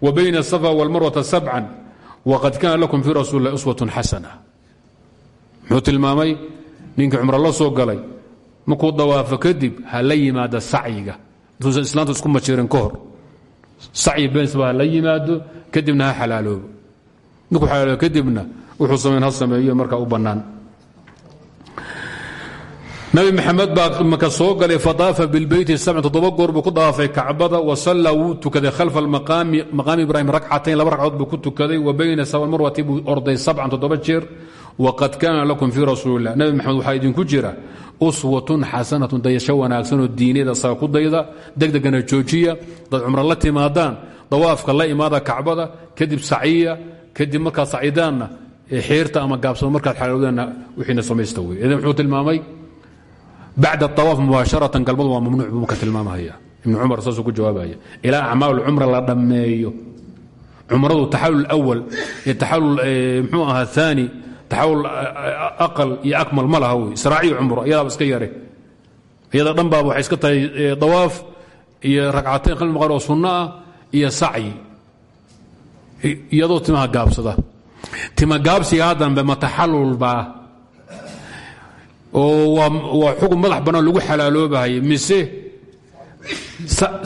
S1: wa bayna asafa walmarwata sabcan waqad kaana lakum fii rasuuli اllah uswatun xasana muxuu tilmaamay ninkii cumro la soo galay markuu dawaafo kadib ha la yimaada sacyiga intuusan islaanta isku majirin ka hor sacyi beensba ha la yimaado kadibna ha xalaaloobo markuu xalaaloobo kadibna wuxuu samayn ha sameeyo markaa u bannaan. Nabi maxamed baa maka soo galay fadaafa bilbeyti sabc toddoba goor buu ku dawaafay kacbada wasallaa wuu tukaday khalfa maqaami ibraahim ragcatayn laba ragcood buu ku tukaday wa bayna sawa marwati buu orday sabcan toddoba jeer waqad kaana lakum fii rasuuli lah nabi maxamed waxaa idinku jira uswatun xasanatun dayasho wanaagsanoo diineed asaga ku dayda degdegana joojiya dad cumro la timaadaan dawaafka la imaada kacbada kadib saciya kadib markaad sacidaanna xiirta ama gaabsamo markaad xalowdaanna wixiina samaysta wey idan wuxuu tilmaamay bacda awaaf mubaasharatan galmadu waa mamnuuc buu marka tilmaamaya ibnu cumar saasuu ku jawaabaya. Ilaa acmaal cumra la dhammeeyo. Cumradu taxalul awal iyo taxalul mxuu ahaa aani taxawul aqal iyo akmal ma laha wey israaciyo cumro iyadaaba iska yare. Iyada dhan baaba waxay iska tahay dawaaf iyo ragcatayn khalfi maqaam oo sunno ah iyo sacyi iyadoo timaha gaabsada. Tima gaabsigaa dambe mataxallulbaa oo waa xukun madax bannaan lagu xalaaloobahay mise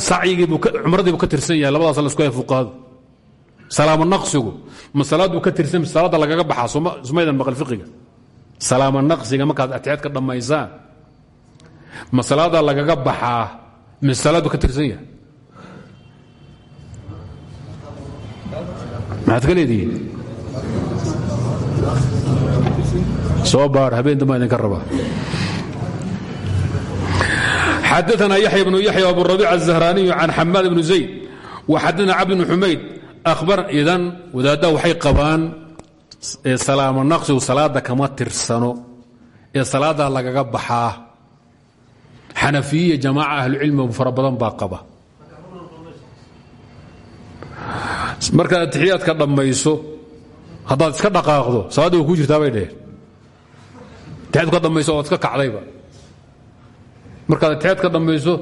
S1: sacyigiibu cumradiibu ka tirsan yahay labadaas la isku hay fuqahadu salaamo naqsigu ma salaaduu ka tirsan salaadda lagaga baxaa sumaydan maqal fiqiga. Salaamo naqsiga markaad atiyaad ka dhammaysaan ma salaada lagaga baxaa mise salaaduu ka tirsan yahay maxaad ka leedihiin? Soo baar habeen dambaa idinka rabaa xadana yaxya bnu yaxya abu rabiic الzahraaniyu can xamaad bnu zayd. Wa xadana cabd bn xumayd ahbar idan wadaaddaha waxay qabaan salaamo naqsigu salaadda kama tirsano ee salaaddaa lagaga baxaa. Xanafiyiya jamaaca ahlucilmiga fara badan baa qaba markaad atixiyaadka dhammayso haddaad iska dhaqaaqdo salaaddi way ku jirtaa bay dheheen atiyaadku ka dhammayso oad iska kacdayba. Markaad atiyaad ka dhammayso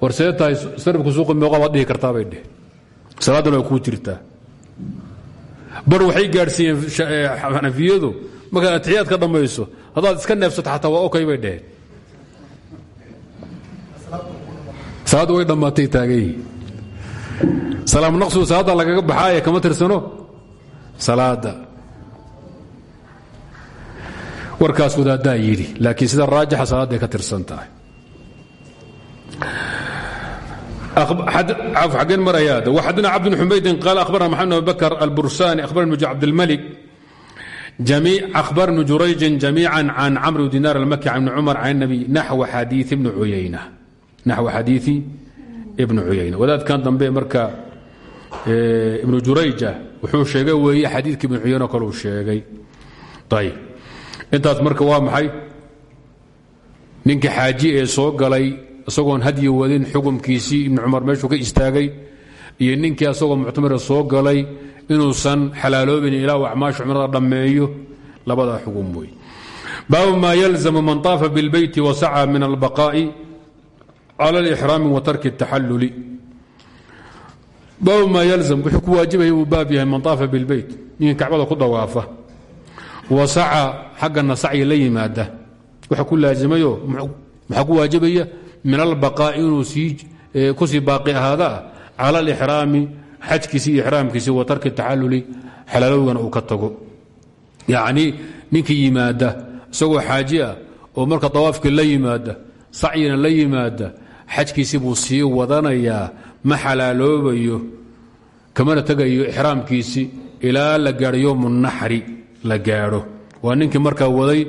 S1: war see tahay sarifku suuqi meeqa baad dhihi kartaa bay dheheen salaadduna kuu jirtaa. Bar waxay gaadhsiiyeen xanafiyadu markaad atixiyaad ka dhammayso haddaad iska neefsato xataa waa okay bay dheheen salaaddu way dhammaatay taagayi salaam naqsigu salaadda lagaga baxaaye kama tirsano? Salaadda warkaas wadaaddaa yidhi laakiin sida raajixa salaadday ka tirsan tahay. Xageen marayaada waxadana cabd bn xumaydin qaal akhbarna maxamed abi bakr albursani akhbarna ibn cabdilmalik jurayjin jamiica can camr bn dinar almaki can ibni cumar can nabi naxw xadii ibni uyayna ibnu cuyayna wadaadkan dambe marka eh, ibnu jurayja wuxuu sheegay weeye xadiidka ibnu cuyayno kale sheegay. Ayb intaas marka waa maxay? Ninka xaaji ee soo galay isagoon hadyi wadin xukumkiisii ibnu cumar meeshuu ka istaagay iyo ninkii asagoo muctamira soo galay inuusan xalaaloobin ilaa uu acmaasha cumrada dhammeeyo labadaa xugum wey baabu yalzamu man طaafa biاlbeyti wasacaa min albaqaa'i cala alixraami wa tarki taxalluli baabu maa yalzam wuxuu ku waajibaya uu baab yahay man taafa bilbeyt ninkii kacbada ku dawaafa wa saca xaggana sacyi la yimaada waxa ku laazimayo maxaa ku waajibaya min albaqaa'i inuu ku sii baaqi ahaadaa cala alixraami xajkiisi iyo ixraamkiisi wa tarki taxalluli xalaalowgana uu ka tago yacnii ninkii yimaada isagoo xaaji ah oo marka dawaafkii la yimaada sacyina la yimaada xajkiisi buu sii wadanayaa ma xalaaloobayo kamana tegayo ixraamkiisi ilaa la gaadho yowmu naxri la gaadho. Waa ninkii markaa waday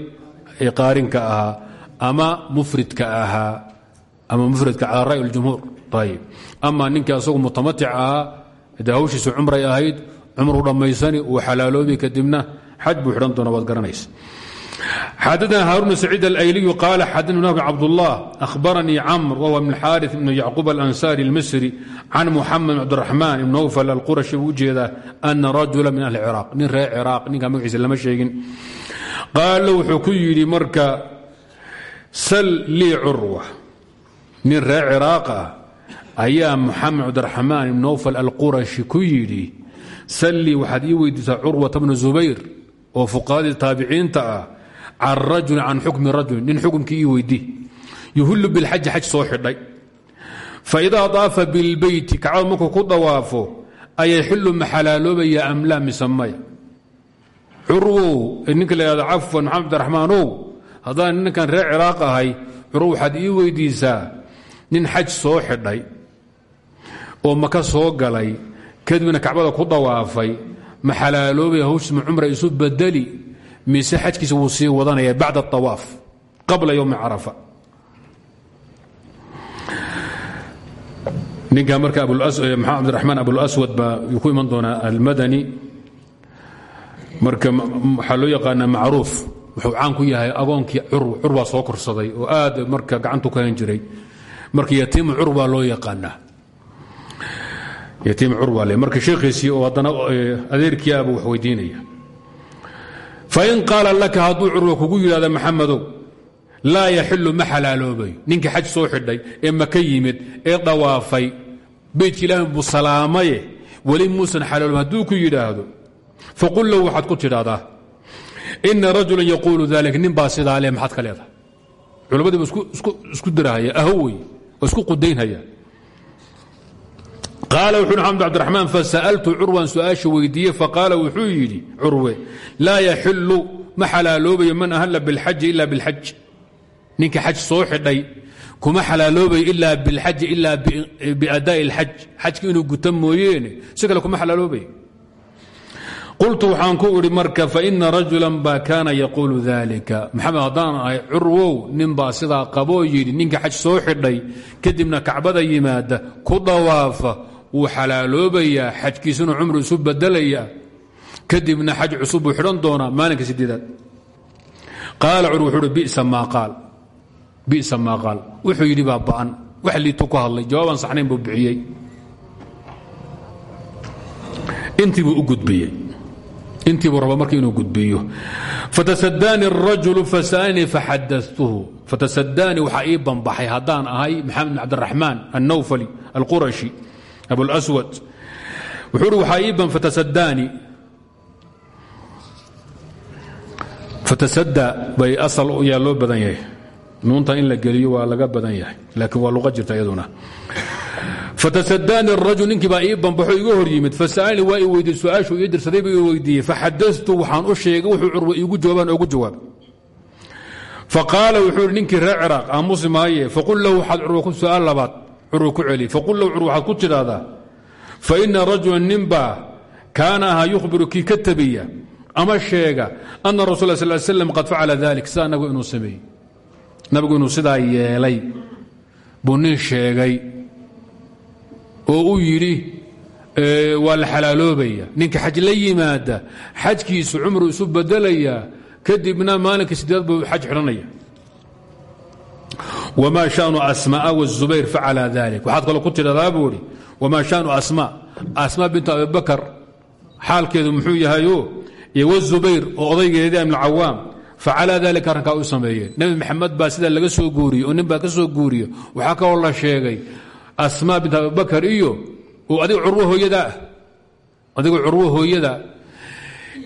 S1: qaarinka ahaa ama mufridka ahaa ama mufridka cala ra'y اljumhuur ayb ama ninkii asagu mutamatic ahaa dee hawshiisu cumray ahayd cumruu dhammaysani uu xalaaloobi kadibna xaj buu xidhan doona waad garanaysa xadana haaruun saciid alayliyu qaala xadana bn cabdullah ahbaranii camr whuwa bn xaari bn yacquub alansari اlmisri can muxamed bn cabdiraxmaan ibn nawfal alqurashi buu u jeedaa ana rajula min ahli ciraaq nin reer ciraaq ninka magaciisa lama sheegin qaala wuxuu ku yidhi marka sal lii curwa nin reer ciraaq ah ayaa muxamed cabdiraxmaan ibn nawfal alqurashi ku yidhi sal lii waxaad ii weydiisaa curwata bna zubayr oo fuqahadii taabiciinta ah can rajuli can xukmi rajuli nin xukumkii ii weydii. yuhullu bilxaji xaj soo xidhay. faidaa daafa bilbeyti kacbada markuu ku dawaafo ayay xillu ma xalaaloobaya am laa mise maya curwow la yhahdo cafwan maxamed abdiraxmaanow haddaan ninkan reer ciraaq ahay curwow waxaad ii weydiisaa nin xaj soo xidhay. oo maka soo galay. kadibna kacbada ku dawaafay ma xalaaloobaya hawshiisma cumra isu badeli mise xajkiisa wuu sii wadanaya bacda awaaf qabla ywmi carafa. Ninka marka maxamed abdiraxmaan abulaswad baa ku iman doonaa almadani. Marka waxaa loo yaqaanaa wuxuu caan ku yahay agoonkii curbaa soo korsaday oo aad marka gacantu ka jiray. Marka yatiimu curbaa loo yaqaanaa. Yatiim curba le marka sheekhiisii oo haddana adeerkiiaba wax weydiinaya fain qaala laka hadduu curwa kugu yidhahda maxamedow laa yaxilu ma xalaaloobayo ninkii xaj soo xidhay ee maka yimid ee dhawaafay beytka ilaahi buu salaamaye weli muusan xalaaloob hadduu ku yidhaahdo faqul lahu waxaad ku tidhahdaa ina rajula yaquulu dalika nin baa sidaa le maxaad ka leedahay culamadiiba isku dirahaya ahowey oo isku qudaynhaya qaala wuxuu xamd cabdiraxmaan fasa'altu curwan su'aasha weydiiye faqaala wuxuu yidhi curwe laa yaxilu ma xalaaloobayo man ahalla bilxaji ila bilxaj. Ninkii xaj soo xidhay kuma xalaaloobayo ilaa bilxaji ilaa biadaa'i اlxaj xajka inuu guta mooyeene si kale kuma xalaaloobayo. Qultu waxaan ku idhi marka faina rajula baa kaana yaquulu dalika maxamed haddaan ahay curwow ninbaa sidaa qaboo yidhi ninka xaj soo xidhay kadibna kacbada yimaada ku dawaafa wuu xalaaloobayaa xajkiisuna cumru isu bedelaya kadibna xaj cusub buu xidhan doonaa maalinka sideedaad qaala cur wuxuu uhi qaal. Bisa maa qaal. Wuxuu yidhi baa ba'an. Wax liitu ku hadlay jawaabaan saxnayn buu intii buu u gudbiyey. Intiibuu raba marka inuu gudbiyo. Fatasadaani الrajulu fasalanii faxadatuhu fatasadaanii waxaa ii banbaxay haddaan ahay maxamed bn cabdiraxmaan annawfali alqurashi abulswad wuxuu uhi waxaa ii ban fatasada bay asal yaa loo badan yahay. Nuunta in la geliyo waa laga badan yahay laakiin waa luqa jirta iyaduna. Fatasadaani rajul ninkii baa ii banbaxo iga hor yimid. Fasalanii waa ii weydiye su'aashu ii dirsaday buu ii weydiiyey. Faxadatu waxaan u sheegay wuxuu curwa iigu jawaabaan ogu jawaab. Faqaala wuxuu ihi ninkii reer ciraaq faqul lahu waxaad curwa ku su'aal labaad curwa ku celi. Faqul lahu curwa waxaad ku tidhaahdaa faina rajula ninbaa kaana ahaa yukhbiru kii ka tabiya ama sheega ana rasul sal slam qad facala dalik sidaa nabigu inuu sameeyey. Nabigu inuu sidaa yeelay buu nin sheegay oo u yidhi waa la xalaaloobaya ninka xaj la yimaada xajkiisu cumru isu bedelayaa kadibna maalinka sideed buu xaj xidhanaya wma shanu asmaa wالzubayr facala dalik waxaad kaloo ku tidhahdaa buu ihi wma shanu asma. Asma bintu abibakar xaalkeedu muxuu yahayo iyo wzubayr oo odaygeedii ibn cawaam facala dalika arrinkaa u sameeyeen nebi maxamed baa sidaa laga soo guuriyey oo nin baa ka soo guuriye waxaa kaloo la sheegay asma bint abibakar iyo adiga curwo hooyadaa adiga curwo hooyada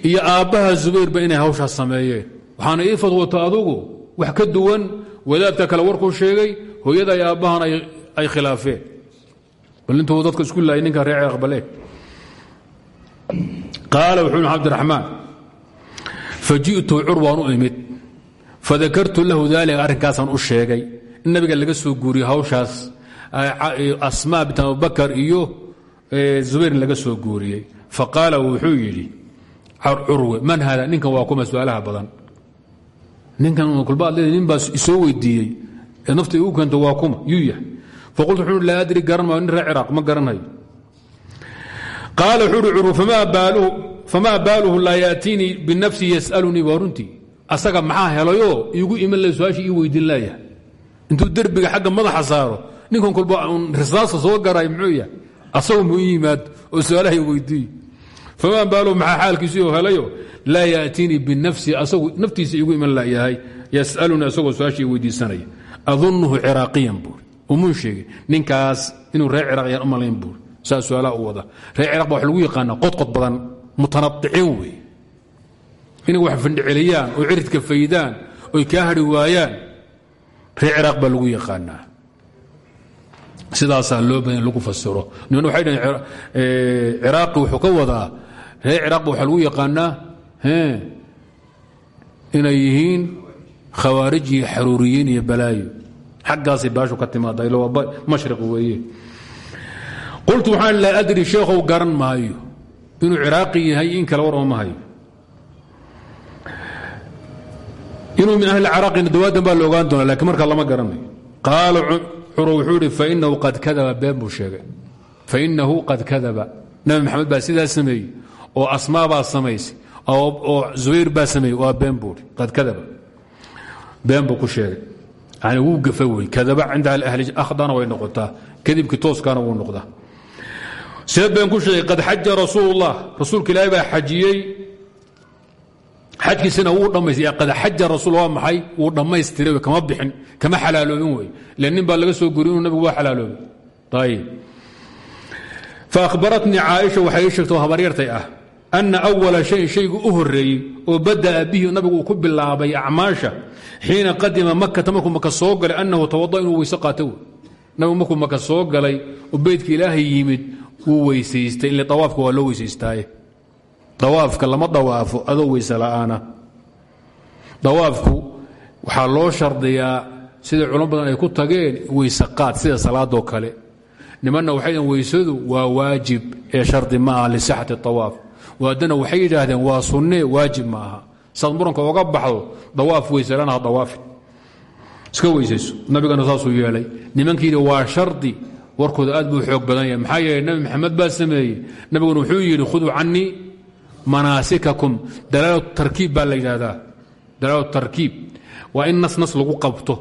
S1: iyo aabbaha zubayrba inay hawshaas sameeyeen. Wax ka duwan wadaadka kale warkuu sheegay hooyada iyo aabbahan ay khilaafeen. Bal intuu dadka isku laayay ninka reece aqbale. Qaala wuxuu cabdiraxmaan faji'tu curwaan imid. Fadakartu lahu daalika arrinkaasaan u sheegay. In nabiga laga soo guuriyo hawshaas asmaa bint abubakar iyo zubayr laga soo guuriyey. Faqaala wuxuu yidhi curwe man hada ninkan waa kuma su'aalaha badan ninkan kulbaad leed nin baa isoo weydiiyey. Ee nafta igu keento waa kuma yuu yahay. Faqultu wuxuu laa adri garan maayo nin reer ciraaq ma garanayo. Qaala wuxuu uhi curwe famaa baaluhu laa yaatiinii binafsi yas'alunii? Waa runtii asaga maxaa helayoo iigu iman lay su'aashii ii weydiin laayahay intuu derbiga madaxa saaro ninkan kulba un risaasta soo garay muxuu yahay asagu muu oo su'aalaha weydiiyo famaa baaluhu maxaa xaalkiisii oo helayo laa yaatiinii binafsi asagu naftiisa iigu iman layahay yasalunii asagoo su'aashii weydiisanaya. Adunuhu ciraaqiyan buuri umuun sheegay ninkaas inuu reer ciraaq yaan u malayn buuri saa su'aalaha u wada reer ciraaq ba wax lagu yaqaanaa qodqod badan mutanadiciin wey inay wax findhiceliyaan oo ciridka faydaan oy kaa hari waayaan reer ciraaq baa lagu yaqaanaa. Sidaasaa loo badan lagu fasiro niman waxay dhaheen ciraaqi wuxuu ka wadaa reer ciraaq ba waxaa lagu yaqaanaa inay yihiin khawaarij iyo xaruuriyiin balaayo. Xaggaasay baashu ka timaada ila mashriq weeye. Qultu waxaan laa adri sheekhow garan maayo inuu ciraaqi yahay in kale war ooma hayo. Min ahli ciraaqina dawaadan baa la ogaan doona lakiin markaa lama garanayo. Qaala curo wuxuu ihi qad kadaba been buu sheegay. Fainahu qad kadaba. Nabi maxamed baa sidaa sameeyey oo asmaa baa samaysay oo zubayr baa sameeyey waa been buuri qad kadaba. Been buu ku sheegay. Yani wuu gafa wey kadaba cinda ahli akhdana way noqotaa. Kadibkii tooskaana wuu noqdaa. See been ku sheegay? Qad xaja rasuul اllah rasuulka ilaahay baa xajiyey. Xajkiisina wuu dhammaystay. Qad xaja rasuul waa maxay? Wuu dhammaystiray kama bixin kama xalaaloobin wey ila nin baa laga soo guriy inuu nabigu waa xalaaloobay ayib faahbaratnii caaisha waxay ii sheegtay oo habaryartay ah ana awala shayin shaygu u horeeyey oo bada'a bihi nabigu ku bilaabay acmaasha xiina qadima makata markuu maka soo galay annahu tawada inuu weyse nabigu markuu maka soo galay oo beydka ilaahay yimid wuu weysaystay ile awaafka waa loo weysaystaaye dawaafka lama dawaafo adoo weyse la'aana. Waxaa loo shardiyaa sida culamo badan ay ku tageen weyse qaad sida salaadoo kale. Nimanna waxay weysadu waa waajib ee shardi ma aha lisixati awaaf waadana waxay yidhaahdeen waa sunne waajib ma aha saad muranka oga baxdo dawaaf weyselana ha dawaafin iska weysayso. Nabigana saasuu yeelay nimankiidi waa shardi warkooda aad buu xoog badan yahay. Maxaa nabi maxamed baa sameeyey. Nabiguna wuxuu yidhi khuduu canii manaasikakum. Dalaalatu tarkiib baa la yidhaahdaa. Dalaalatu tarkiib. In nas nas lagu qabto.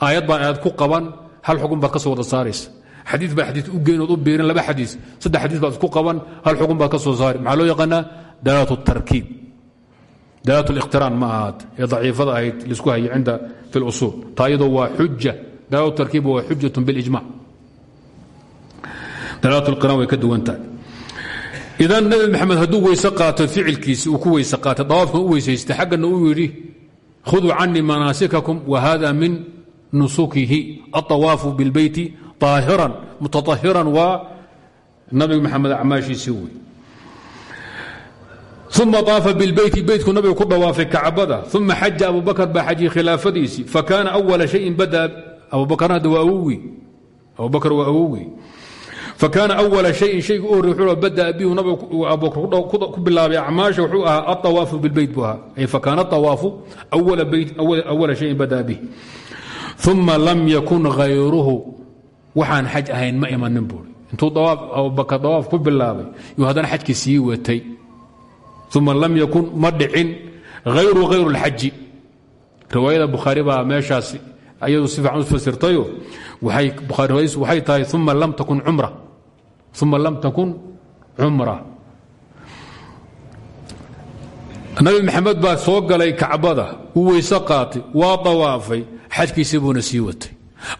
S1: Aayad baan aayad ku qaban hal xukun baad ka soo wada saaraysa xadii baa xadii u geyn u biirin laba xadiis. Saddex xadiis baad isku qaban hal xukun baad ka soo saari maxaa loo yaqaanaa? Dalaalatu tarkiib. Dalaalatu likhtiraan ma ahaat ee daciifada ahayd la isku hayay cinda fi lusuul taa iyadoo waa xuja dalaalatu tarkiib waa xujatun bilijmac dalaalatu lqiraan way ka duwan idan nabi maxamed hadduu weyse qaato ficilkiisi uu ku weyse qaatay dawaafkan u weysaystay xaggana uu yidhi khuduu canii manaasikakum wa hada min nusukihi aawaafu bilbeyti aahiran mutaahiran waa nabiga maxamed acmaashiisii wey uma aafa bilbeyti beytku nabigu ku dawaafay kacbada. Uma xaja abubakr baa xajiyey khilaafadiisii. Fakaana awala shayin bada abubakrna waa awowi abubakr waa awowi fakaana awala shayin shayga u horrey wuxuu badaa bihu nabigu abubakr ku bilaabay acmaasha wuxuu ahaa aawaafu bilbeyt buu ahaa. Ay fakaana awaafu awala shayin badaa bih uma lam yakun hayruhu waxaan xaj ahayn ma imanin buui intuu abubakr dawaaf ku bilaabay yuu haddana xajkii sii watay lam yakun ma dhicin hayru hayru اlxaji riwaayada bukhaari baa meeshaas ayadu si fiican u fasirtayo waxay tahay uma lam takun cumra. Uma lam takun cumra. Nabi maxamed baa soo galay kacbada uu weyse qaatay waa dawaafay xajkiisii buuna sii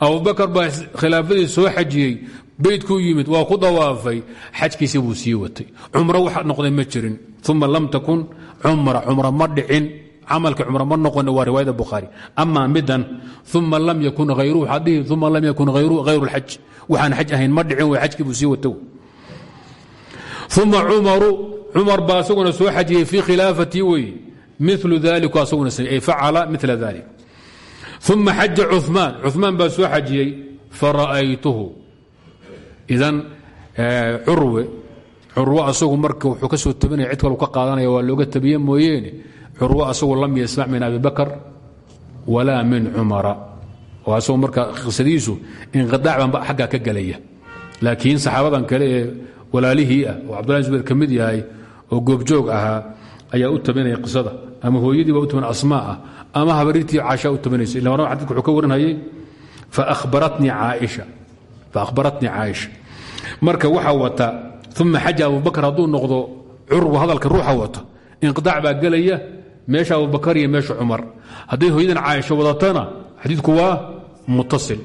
S1: abubakar baa khilaafadii soo xajiyey beytkuu yimid waa ku dawaafay xajkiisii buu sii watay. Cumro wax noqday ma jirin. Lam takun cumra cumra ma dhicin. Camalka ma noqon waa riwaayada bukhaari amaa midan uma lam yakun hayru waxaad dhihi lam yakun hayru lxaj waxaan xaj ahayn ma dhicin way xajkii sii wato uma cumaru cumar baa soo xajiyey fii khilaafatii wey milu daliku asaguna ay facala mila dalik uma xaja cumaan cumaan baa soo xajiyey fara'aytuhu idan curwe curwo asagu marka wuxuu ka soo tabinaya cid kalu ka qaadanaya waa looga tabiye mooyeene curwo asagu lam yasmac min abi bakr walaa min cumara oo asagu marka qisadiisu inqidaac baan xaggaa ka gelaya laakiin saxaabadan kale ee walaalihii ah oo cabdullahi zubayr ka mid yahay oo goobjoog ahaa ayaa u tabinaya qisada ama hooyadii baa u tabin asmaa ah ama habarirtii caasha u tabinaysa illa marnaba xadidka wuxuu ka warinayay faahbaratnii caaisha faahbaratnii caaisha marka waxaa wata uma xaja abubakar hadduu noqdo curwa hadalka ruuxa wata inqidaac baa gelaya meesha abubakar iyo meesha cumar hadday hooyadan caaisha wadatana xadiidku waa mutasil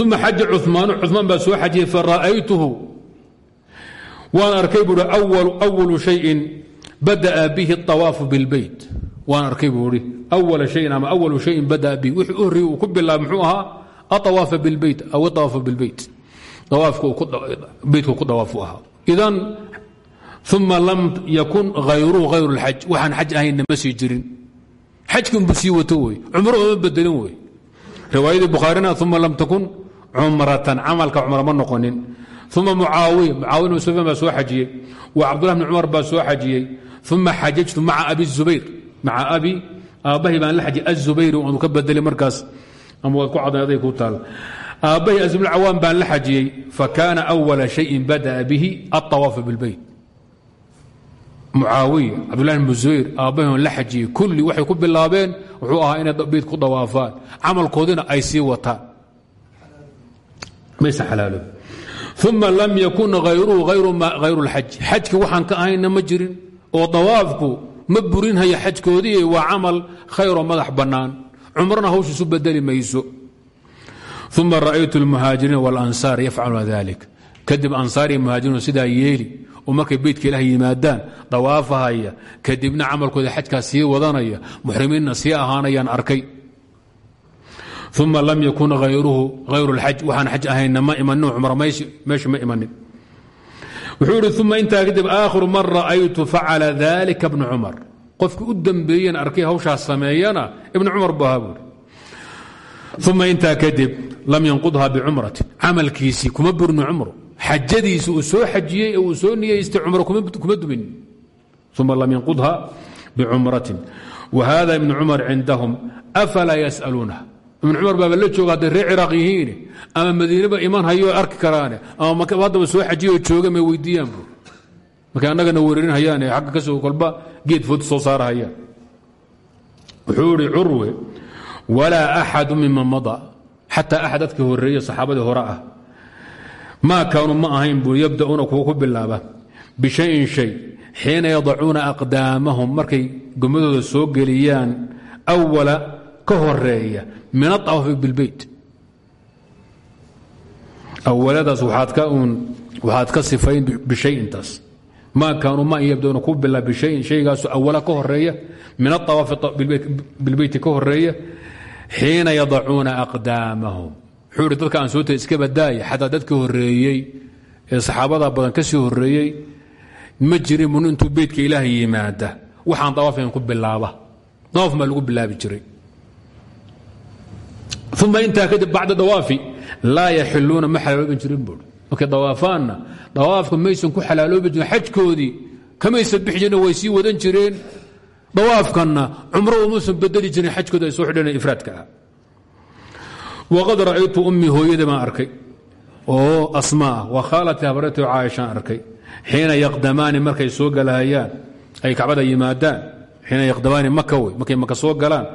S1: uma xaja cumaanu cumaan baa soo xajiyey fara'aytuhu waan arkay buui awalu shayin bada'a bihi اطawaafu biاlbeyt waan arkay buu i awala shayin ama awalu shayin bada'a bihi wixii u horreeyey uu ku bilaabay muxuu ahaa aawaafa bilbeyt aw awaafa bilbeyt beytku ku dawaafu ahaa. Idan uma lam yakun hayruhu hayru اlxaj waxaan xaj ahaynna ma sii jirin. Xajkinbuu sii wato wey. Cumro oma bedelin wey. Riwaayadii bukhaarina uma lam takun cumratan. Camalka cumra ma noqonin. Uma mucaawiya. Mucaawiya bn sufyaan baa soo xajiyey. Wa cabdullah bni cumar baa soo xajiyey. Uma xajajtu maca abi zubayr maca abi aabbahay baan la xajiyay azubayri aanu ka bedelay markaas ama waad ku cadan aday ku taal. Aabbahay asmulcawaan baan la xajiyey fakaana awala shayin bada'a bihi aawaafu bilbeyt mucaawiya cabdullahi bn zubayr aabbahay aan la xajiyey kulli waxay ku bilaabeen wuxuu ahaa inay beyt ku dawaafaan. Camalkoodina ay sii wataan. Mayse xalaaloobin uma lam yakun hayruhu hayru اlxaj xajki waxaan ka ahayna ma jirin oo dawaafku ma burinhaya xajkoodii waa camal khayroo madax bannaan cumrana hawshiisu bedeli mayso uma ra'aytu اlmuhaajiriina wاlansaar yafcaluna dalik kadib ansaar iyo muhaajiriin sidaa yeeli oo markay beytka ilaah yimaadaan dawaafahaya kadibna camalkooda xajkaas sii wadanaya muxrimiinna sii ahaanayaan arkay uma lam yakun hayruhu hayru اlxaj waxaan xaj ahayna ma imanin cumra meesha ma imanin wuxuu idhi uma intaa kadib aakhiru man ra'aytu facala dalika bnu cumar. Qofkii u dambeeyeen arkay hawshaas sameeyana ibnu cumar bu ahaa buuri uma intaa kadib lam yanqudha bicumratin camalkiisii kuma burni cumro xajadiisi uu soo xajiyey ee uu soo niyeystay cumro kuma dumin uma lam yanqudha bicumratin wa hada ibnu cumar cindahum afalaa yas'aluunah ibnu cumar baaba la jooga hadday reer ciraaq yihiin ama madiinaba iman hayo arki karaane ama haddaba soo xajiyo jooga may weydiiyaan bu markay annagana wereerin hayaan ee agga ka soo kolba geed food soo saarahayaan wuxuu ihi curwe walaa axadu miman mada. Xataa axad dadka horeeye saxaabadii hore ah. Maa kaanuu ma ahayn buu yabda'uuna kuwa ku bilaaba. Bishayin shay xiina yadacuuna aqdaamahum. Markay gomadooda soo geliyaan awala ka horreeya min aawaafi bilbeyt. Awaladaas waxaad ka sifayn bishayintaas maa kaanuu ma yabda'uuna ku bilaaba bishayin shaygaasu awala ka horreeya min aawaafi bilbeyti ka horreeya xiina yadacuuna aqdaamahum. Wuxuu ihi dadka aan soo ta iska badaaya xataa dadka horeeyey ee saxaabada badan ka sii horeeyey ma jirin mun intuu beytka ilaah yimaada. Waxaan dawaafayn ku bilaaba. Dawaaf maa lagu bilaabi jiray uma intaa kadib bacda dawaafi laa yaxiluuna ma xalaalooban jirin buui markay dawaafaanna dawaafka maysan ku xalaaloobi jirin xajkoodii kamaysan bixi jirin way sii wadan jireen dawaafkanna cumro umuusan bedeli jirin xajkooda ay soo xidheen ifraadka ah waqad ra'aytu ummii hooyada baan arkay oo asmaa wa khaalati habareeto caaishaan arkay xiina yaqdamaani markay soo galahayaan ay kacbada yimaadaan xiina soo galaan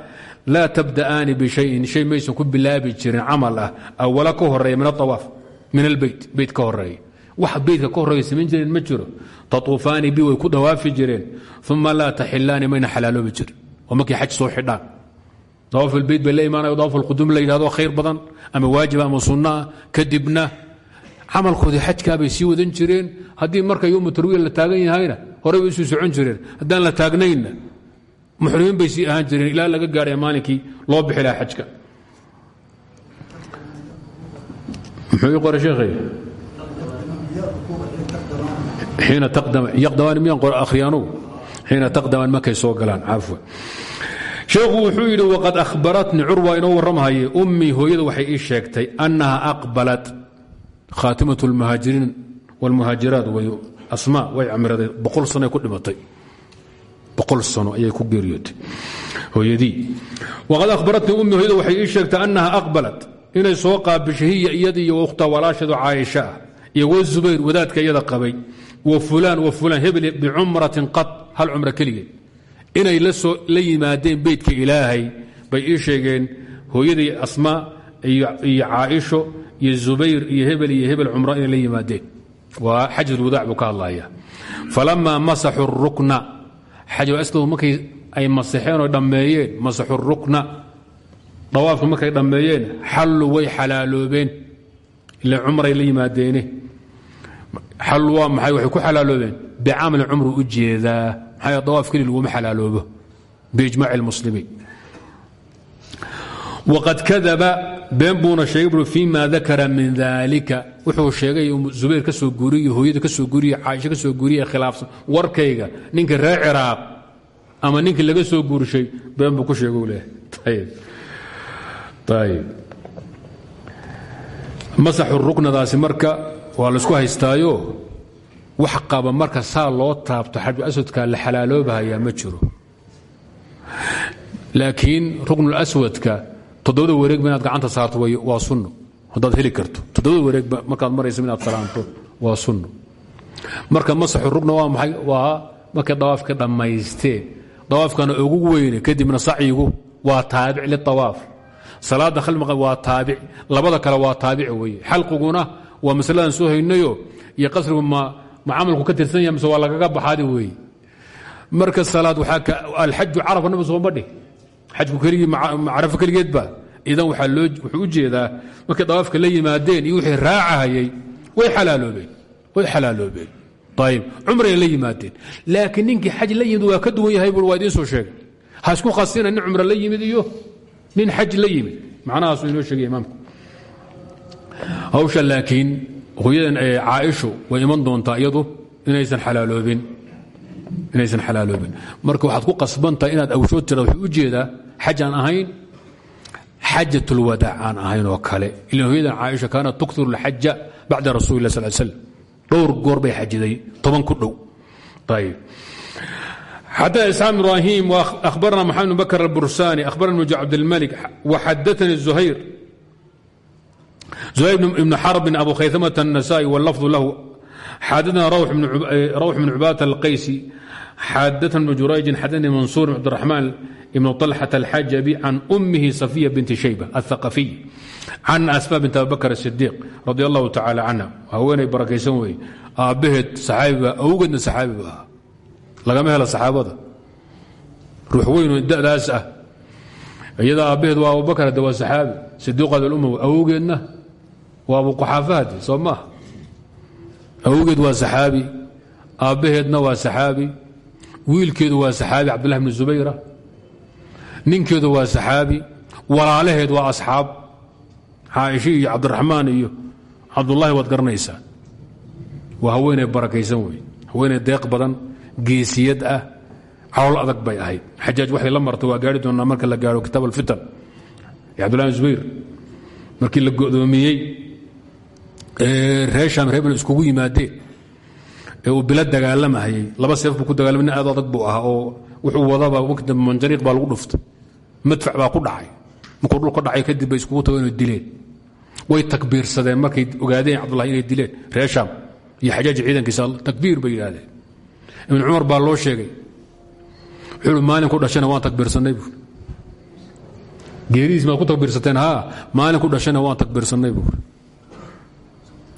S1: laa tabda'aani bishayin shay maysan ku bilaabi jirin camal ah awala ka horreeya min aawaaf min albeyt beyt ka horreeya wax beytka ka horreeya samayn jireen ma jiro. Tatuufaani bi way ku dawaafi jireen. Uma laa taxilaani mayna xalaaloobi jirin oo markay xaj soo xidhaan. Dawaaf ilbeyt bay la imaanaya dawaaf alquduum la yidhahdo khayr badan ama waajiba ama sunnaah kadibna camalkoodii xajkaabay sii wadan jireen. Haddii marka yowmu tarwiya la taagan yahayna horey bay isuu socon jireen. Haddaan la taagnaynna muxrimiin bay sii ahaan jireen ilaa laga gaadhay maalinkii loo bixi lahaa xajka. Muxuu ii qoray sheekhay xiina yaqdamaan miyaan qor akhriyaanugu xiina taqdamaan markay soo galaan cafwa sheekhu wuxuu yidhi waqad ahbaratni curwa inoo warramahaye ummii hooyada waxay ii sheegtay annaha aqbalat khaatimatu lmuhaajiriin wاlmuhaajiraat way asmaa way camiraday boqol sanoay ku dhimatay boqol sano ayay ku geeriyootay hooyadii waqad ahbaratni ummii hooyada waxay ii sheegtay annaha aqbalat inay soo qaabishay hiya iyada iyo ukhta walaasheedu caaisha ah iyo wazubayr wadaadka iyada qabay wa fulaan wa fulaan hebel bicumratin qad hal cumra keligeed inay la yimaadeen beytka ilaahay bay ii sheegeen hooyadii asmaa iyo caaisho iyo zubayr iyo hebel iyo hebel cumro inay la yimaadeen. Waa xajatulwadaac buu ka hadlaya falamaa masaxuu rukna xajar aswad markay ay masaxeen oo dhammeeyeen masaxu rukna. Dawaafka markay dhammeeyeen xallu way xalaaloobeen. Ila cumray la yimaadeene xallu waa maxay? Waxay ku xalaaloobeen. Bicamali cumru u jeedaa. Maxaa dawaaf keli laguma xalaaloobo? Biijmaaci اlmuslimiin waqad kadaba been buuna sheegay bui fima dakara min dalika wuxuu sheegay zubayr ka soo guuriye hooyada ka soo guuriye caaisha ka soo guuriye khilaafsan warkayga. Ninka reer ciraaq ama ninkii laga soo guurshay been buu ku sheego leeyahay. Ayb masaxu ruknadaasi marka waa la isku haystaayo. Wax qaba marka saa loo taabto xaju aswadka la xalaaloobahayaa ma jiro. Laakiin ruknulaswadka toddobada wareegba inaad gacanta saarto waa sunno. Haddaad heli karto. Toddobada wareegba markaad maraysa inaad salaanto waa sunno. Marka masaxu rukna waa maxay? Waa markay dawaafka dhammaysteen dawaafkana ugu weyne kadibna sacyigu waa taabic liawaaf salaada khalmiqa waa taabic. Labada kale waa taabic weye xalqiguna waa masaladan soo haynayo iyo ma ma camalku ka tirsan yahay mise waa lagaga baxaadi weeye. Marka salaad alxaju carafa nabi sooma dhih xajku keligii carafo keligeed ba. Idan waxaa loo wuxuu u jeedaa markay dawaafka la yimaadeen iyo wixii raacahayay way xalaaloobeen way xalaaloobeen. Ayib cumray la yimaadeen. Laakiin ninkii xaj la yimid waa ka duwan yahay buu waa soo sheegay. Ha isku khasina nin la yimid nin xaj la yimid. Macnahaasuu inoo sheegay imaamku. Hawsha laakiin hooyadan caaishu way iman doontaa iyadu inaysan xalaaloobin inaysan xalaaloobin marka waxaad ku qasbantahay inaad awshood tirada wuxuu u jeedaa xaj aan ahayn xajat اlwadaac aan ahayn oo kale ila hooyadan caaisha kaanat tukhiru اlxaja bacda rasuli lah sal slam dhowr goor bay xajiday toban ku dhow ayb xadana isxaaq ibrahim akhbarana maxamed bn bakr albursani akhbarana ibn cabdilmalik waxadaanii zuhayr زهير بن حرب بن أبو خيثمة النسائي واللفظ له حدثنا روح بن روح بن عبادة القيسي حدثنا ابن جريج حدثني منصور بن عبد الرحمن بن طلحة الحجبي عن أمه صفية بنت شيبة الثقفي عن أسماء بنت أبي بكر الصديق رضي الله تعالى عنها هويني بركيسان وي آبهت صحابة أوجدنا صحابة لقام هلا صحابة روح وين داس iyada aabbaheed waa abubakar de waa saxaabi sidiiqaad alumma awowgeedna waa abu quxaafaadi soo maaha awowgeed waa saxaabi aabbaheedna waa saxaabi wiilkeedu waa saxaabi cabdullahi bni zubayra ninkeedu waa saxaabi walaalaheed waa asxaab caaisha iyo cabdiraxmaan iyo cabdullaahi waad garanaysaa. Waa haweeney barakaysan wey haweeney deeq badan geesiyad ah calool adag bay ahayd. Xajaaj waxay la martay waa gaari doonaa marka la gaaro kitaab alfitan ee cabdullahi bin zubayr markii la go'doomiyey reer shaam reer iskugu yimaadeen ee uu bilo dagaalamahayey laba seef buu ku dagaalamay nin aad adag buu ahaa oo wuxuu wadaba dambe manjaniiq baa lagu dhuftay. Madfac baa ku dhacay. Markuu dhulka dhacay kadib bay iskugu tago inay dileen. Way takbiirsadeen markay ogaadeen cabdullahi inay dileen reer shaam iyo xajaaji ciidankiisa takbiir bay yidhaahdeen. Ibn cumar baa loo sheegay wuxuu maalin ku dhashana waan takbiirsanay buur geeridiis maad ku takbiirsateen? Haa maalin ku dhashana waan takbiirsanay buur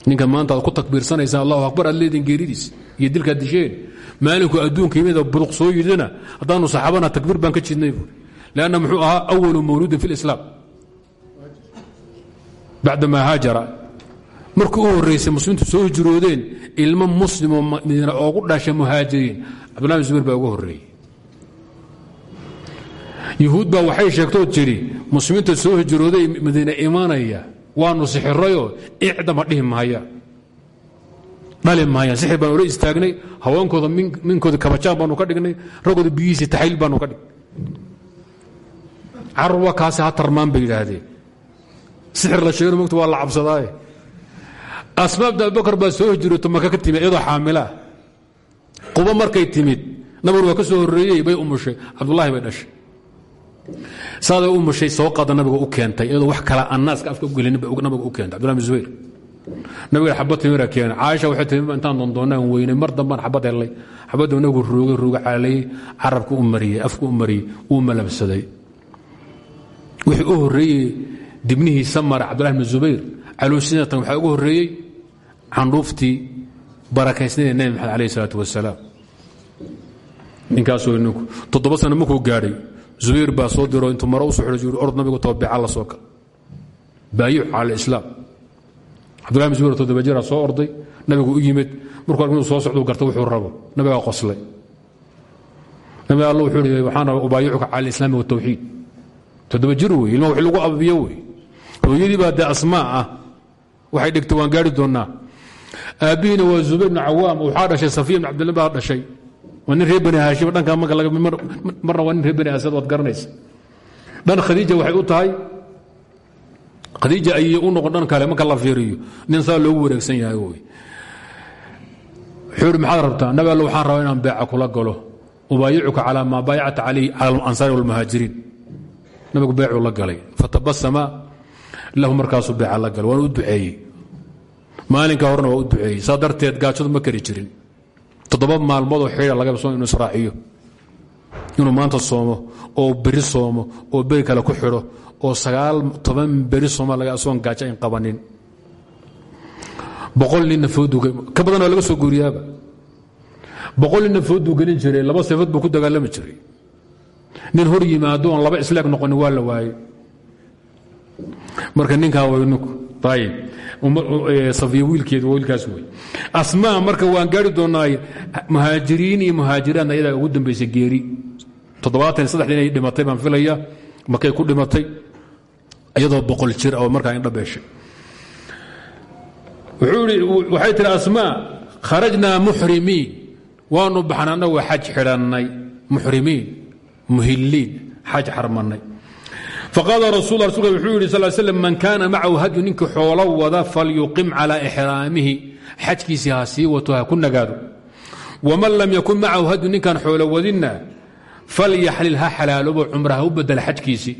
S1: ninka maanta ku takbiirsanaysaan allahu akbar aad leediin geeridiis iyo dilkaad disheen. Maalinku adduunka yimid buruq soo yidhina haddaanu saxaabana takbiir baan ka jidnay buur lanna muxuu ahaa awalu mawluudin fi lislaam bacdamaa haajara. Markii u horraysay muslimiintu soo hijroodeen ilmo muslimoo madiina oogu dhasha muhaajiriin cabdullahi bin baa ugu horreeyey yuhuud baa waxay sheegtoo tidhi muslimiinta soo hijrooday madiine imanaya waanu sixirayoo icdama dhihi mahaya dhali sixir baan ola istaagnay haweenkooda minkooda kabajaan baanu ka dhignay raggooda biyihiisi taxayl baanu ka dhignay carruba kaasi ha tarmaan bay yidhaahdeen. Sixir la sheegano mogta waa la cabsadaaye. Asmaabta abubakar baa soo hijrooto maka ka timid iyadoo xaamilaah quba markay timid nabur waa ka soo horreeyey bay umushay cabdullaahi bay dhashay saaday u mushay soo qaada nabiga u keentay iyadoo wax kala annaaska afka ugelinin nabiga u keentay. Abdullahi bin nabiga xabad timira keenay. Caaisha waxay timi intaan doondoonaan weynay mar dambaan xabad hellay xabadda nabigu roogay rooga caalayey carabka u mariyey afka u mariyey wuu malabsaday. Wixii u horreeyey dibnihiisa mara cabdullahi bin zubayr. Caluusinatan waxaa ugu horreeyey candhuuftii barakaysnayee nebi maxamed alayh isalaatu wasalaam ninkaasoo ninku toddoba sano markuu gaadhay zubayr baa soo diro intuu maro u soo xidho orod nabigu tababica la soo kal. Baayic cala alislaam cabdullahi bin zubayr toddoba jiraa soo orday nabigu u yimid. Markuu ark soo socduu garta wuxuu rabo. Nabigaa qoslay. Nabi alla wuxuu ihi waxaan rabaa ubaayicuka cala alislaami waltawxiid toddoba jir wey ilma wix lagu ababiyo wey. Hooyadii baa dee asmaa ah. Waxay dhigtay waan gaari doonnaa. Aabbihiina waa zubayr bn cawaam waxaa dhashay safiya bn cabdillah baa dhashay waa nin reer bani haashim dhanka marna waa nin reer bani asad waad garanaysa. Dhan khadiija waxay u tahay khadiija ayay u noqon dhan kale marka la fiiriyo nin saa loogu wareegsan yahay wey wuxuu ihi maxaad rabtaa nabi alla waxaan rabaa inaan beeca kula galo ubaayicuka calaa maa baayacta calayh cala alansaari walmuhaajiriin. Nabigu beecuu la galay. Fatabasama lahu markaasuu beeca la galay waana u duceeyey. Maalinka horena waa u duceeyey. Saa darteed gaajadu ma kari jirin toddoba maalmoodoo xidha laga soo inuu israaciyo inuu maanta soomo oo beri soomo oo beri kale ku xidho oo sagaal toban beri sooma laga asoon gaajo ayn qabanin. Boqol ninna fooduga ka badan waa laga soo guuriyaaba. Boqol nin nafooduu gelin jiray laba seefood buu ku dagaalami jiray. Nin hor yimaado laba islaag noqoni waa la waayey. Marka ninkaa wayninku ayib safiya wiilkeed wiilkaas wey. Asmaa marka waan gaari doonaay muhaajiriin iyo muhaajiraan ayadaa ugu dambaysay geeri. Toddobaatan iyo saddexdii inay dhimatay baan filaya markay ku dhimatay iyadoo boqol jir oo markaa indha beeshay wuxuu ihi waxay tihi asmaa kharajnaa muxrimiin. Waanu baxan annagoo xaj xidhannay. Muxrimiin muhiliin xaj xarmannay faqaala rasul wuxuu yidhi sal slam man kaana macahu hadyu ninkii xoolo wada falyuqim calaa ixraamihi xajkiisii ha sii wato ha ku nagaado. Waman lam yakun macahu hadyu ninkaan xoolo wadinna falyaxlil ha xalaaloobo cumra ha u badela xajkiisii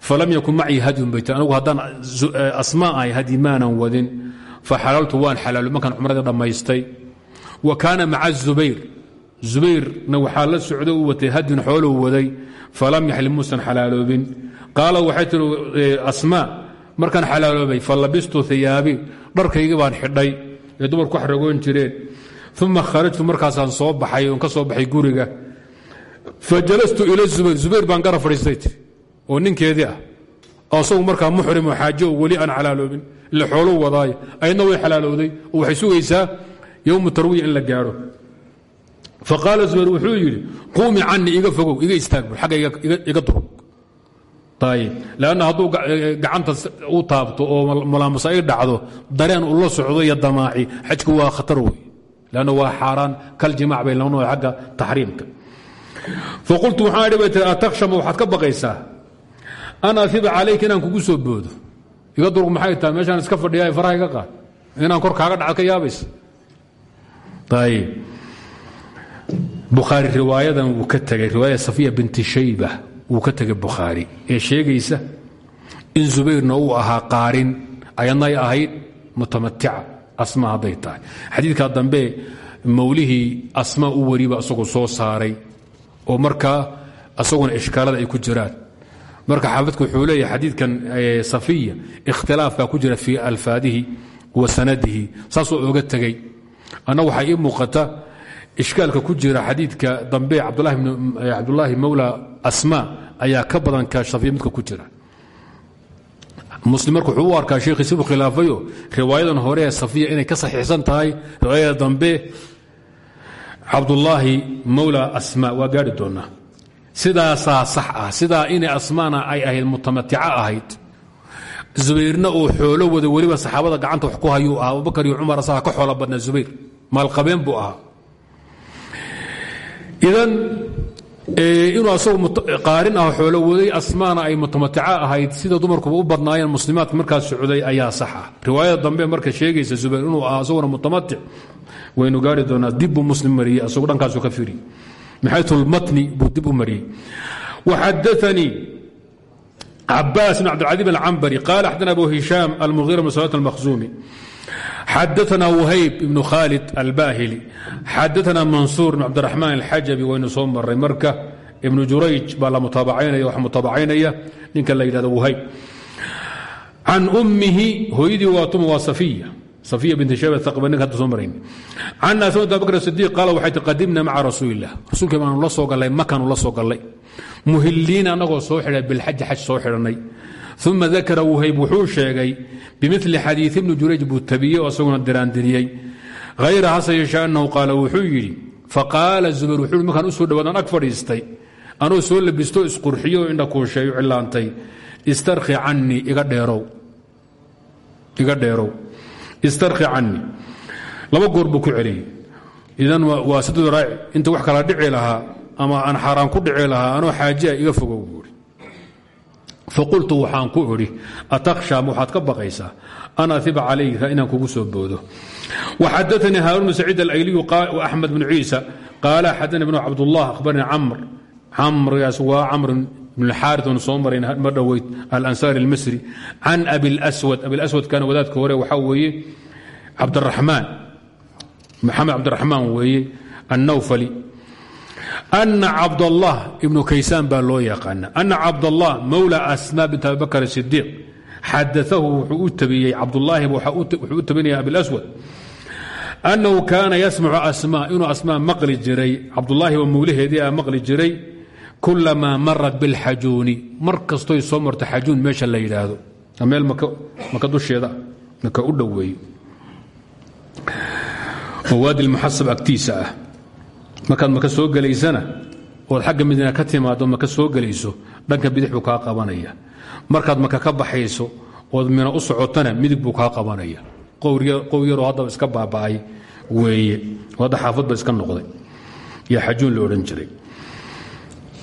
S1: falam yakun macii hadyun bayt anigu haddaan asmaa ahay hadyi maanan wadin faxalaltu waan xalaalo markaan cumradii dhammaystay. Wa kaana maca zubayr zubayrna waxaa la socda u watay hadyun xoolou waday falam yaxlil muusan xalaaloobin. Qaala waxay tii asmaa markaan xalaaloobay falabistu iyaabi dharkaygii baan xidhay ee dumar ku xaragoon jireen. Uma kharajtu markaasaan soo baxay oon ka soo baxay guriga. Fajalastu ila zubayr zubayr baan gara fadhiistay tii oo ninkeedii ah asagu markaa muxrim oo xaajo weli aan xalaaloobin ile xooluu wadaay ayadna way xalaalowday oo in la gaadho faqaala zubayr wuxuu yidhi quumi canii iga fogow iga istaag agga iga durug. Lanna hadduu gacanta u taabto oo mulaamusa ay dhacdo dareen ula socdo iyo damaaci xajku waa khatar wey lanna waa xaaraan kaljimac bay lama noo agga taxriimka. Faqultu waxaan idhi bay tii atakhshama waxaad ka baqaysaa? An afiba calayka inaan kugu soo boodo. Iga durug maxay tahay bukhaari riwaayadan wuu ka tegay riwaayada safiya binti shayba wuu ka tegay bukhaari. Ee sheegaysa in zubayrna uu ahaa qaarin ayadna ay ahayd mutamatica asma hadday tahay. Dambe mawlihii asma u wariba isagoo soo saaray oo markaa isaguna ishkaalada ay ku jiraan. Marka xaafidku wuxuu leeyahay xadiidkan safiya ikhtilaaf ku jira fii alfaadihi wa sanadihi saasoo oga tegey anna waxaa ii muuqata ishkaalka ku jira xadiidka dambe cabdulaahi mawla asma ayaa ka badan ka shafiya midka ku jira. Muslim marka wuxuu u arkaa sheekhiisi buu khilaafayo riwaayadan hore ee safiya inay ka saxiixsan tahay riwaayada dambe cabdulaahi mawla asma waa gaari doonaa sidaasaa sax ah sidaa inay asmaana ay ahayd mutamatica ahayd zubayrna uu xoolo wada weliba saxaabada gacanta wax ku hayuu ahaa abubakar iyo cumar asaga ka xoolo badnaa zubayr maalqabeen buu ahaa idan inuu asagu qaarin ah xoolo waday asmaana ay mutamatica ahayd sida dumarkuba u badnaayeen muslimaadka markaas socday ayaa sax ah riwaayada dambe marka sheegaysa zubayr inuu ahaa asaguna mutamatic waynu gaari doonaa dib buu muslim mariyey asagu dhankaasu ka firi maxaytulmatni buu dib u mariyey. Waxadaanii cabaas bn cabdilcadiim alcambari qaala xadana abu hishaam almuhira bn salat almakhzumi xadaana whayb ibn khaalid albahili xadaana mansuur bn cabdiraxmaan alxajabi waynu soo maray marka ibnu jurayj baa la mutaabacaynaya wax mutaabacaynaya ninka la yidhahdo whayb can ummihi hooyadii waa tuma waa safiya safiya binti shayba aqba ninka hadda soo marayn can asmat abubakr sidiiq qaala waxay ti qadimna maca rasuuli illah rasuulkii baanu la soo gallay makaanu la soo gallay muhiliin annagoo soo xidhay bilxaji xaj soo xidhannay uma dakara whayb wuxuu sheegay bimili xadiii ibni jurayj buu tabiyey oo isaguna diraandiriyey hayra hase yeeshee annahu qaala wuxuu yidhi faqaala zubayr wuxuu i markaan u soo dhawaadaan ag fadhiistay anoo soo labisto isqurxiyo o indha kuusheeyo cilaantay istarki canii iga dheerow istarki canii laba goor buu ku celiyey idan waa saddex raaci kala dhici lahaa ama aan xaaraan ku dhici lahaa anoo xaajiya iga fogow buui faqultu waxaan ku idhi atakhshaam waxaad ka baqaysaa? An aiba calayka inaan kugu soo boodo. Waxadaanii haaruun bn saciid alayliyu axmed bn ciisa qaala xadana bn cabdullah ahbaranii camr. Camrigaas waa camr bn xaarit oon soo marayn ma dhoweyd alansaari almisri. Can abilaswad abilaswad kana wadaadka hore waxaa weeye cabdiraxmaan maxamed cabdiraxmaan weeye annawfali ana cabdallah ibnu kaysaan baa loo yaqaana ana cabdallah mawla asmaa bint abibakr asidiiq xadaahu wuxuu u tabiyey cabdulaahi wuxuu u tabinaya abilswad annahu kaana yasmacu asmaa inuu asmaa maqli jiray cabdulaahi waa mawlaheedii a maqli jiray kulamaa marat bilxajuuni mar kastoy soo marto xajuun meesha la yidhaahdo meel maka dusheeda maka u dhoweeyo oo waadi lmuxasab agtiisa ah markaad maka soo gelaysana ood xagga madiina ka timaado maka soo gelayso dhanka bidix buu kaa qabanaya. Markaad maka ka baxayso ood mina u socotana midig buu kaa qabanaya. Qow yaroo haddaba iska baaba'ay weeye. Hadda xaafadba iska noqday. Iyo xajuun la odhan jiray.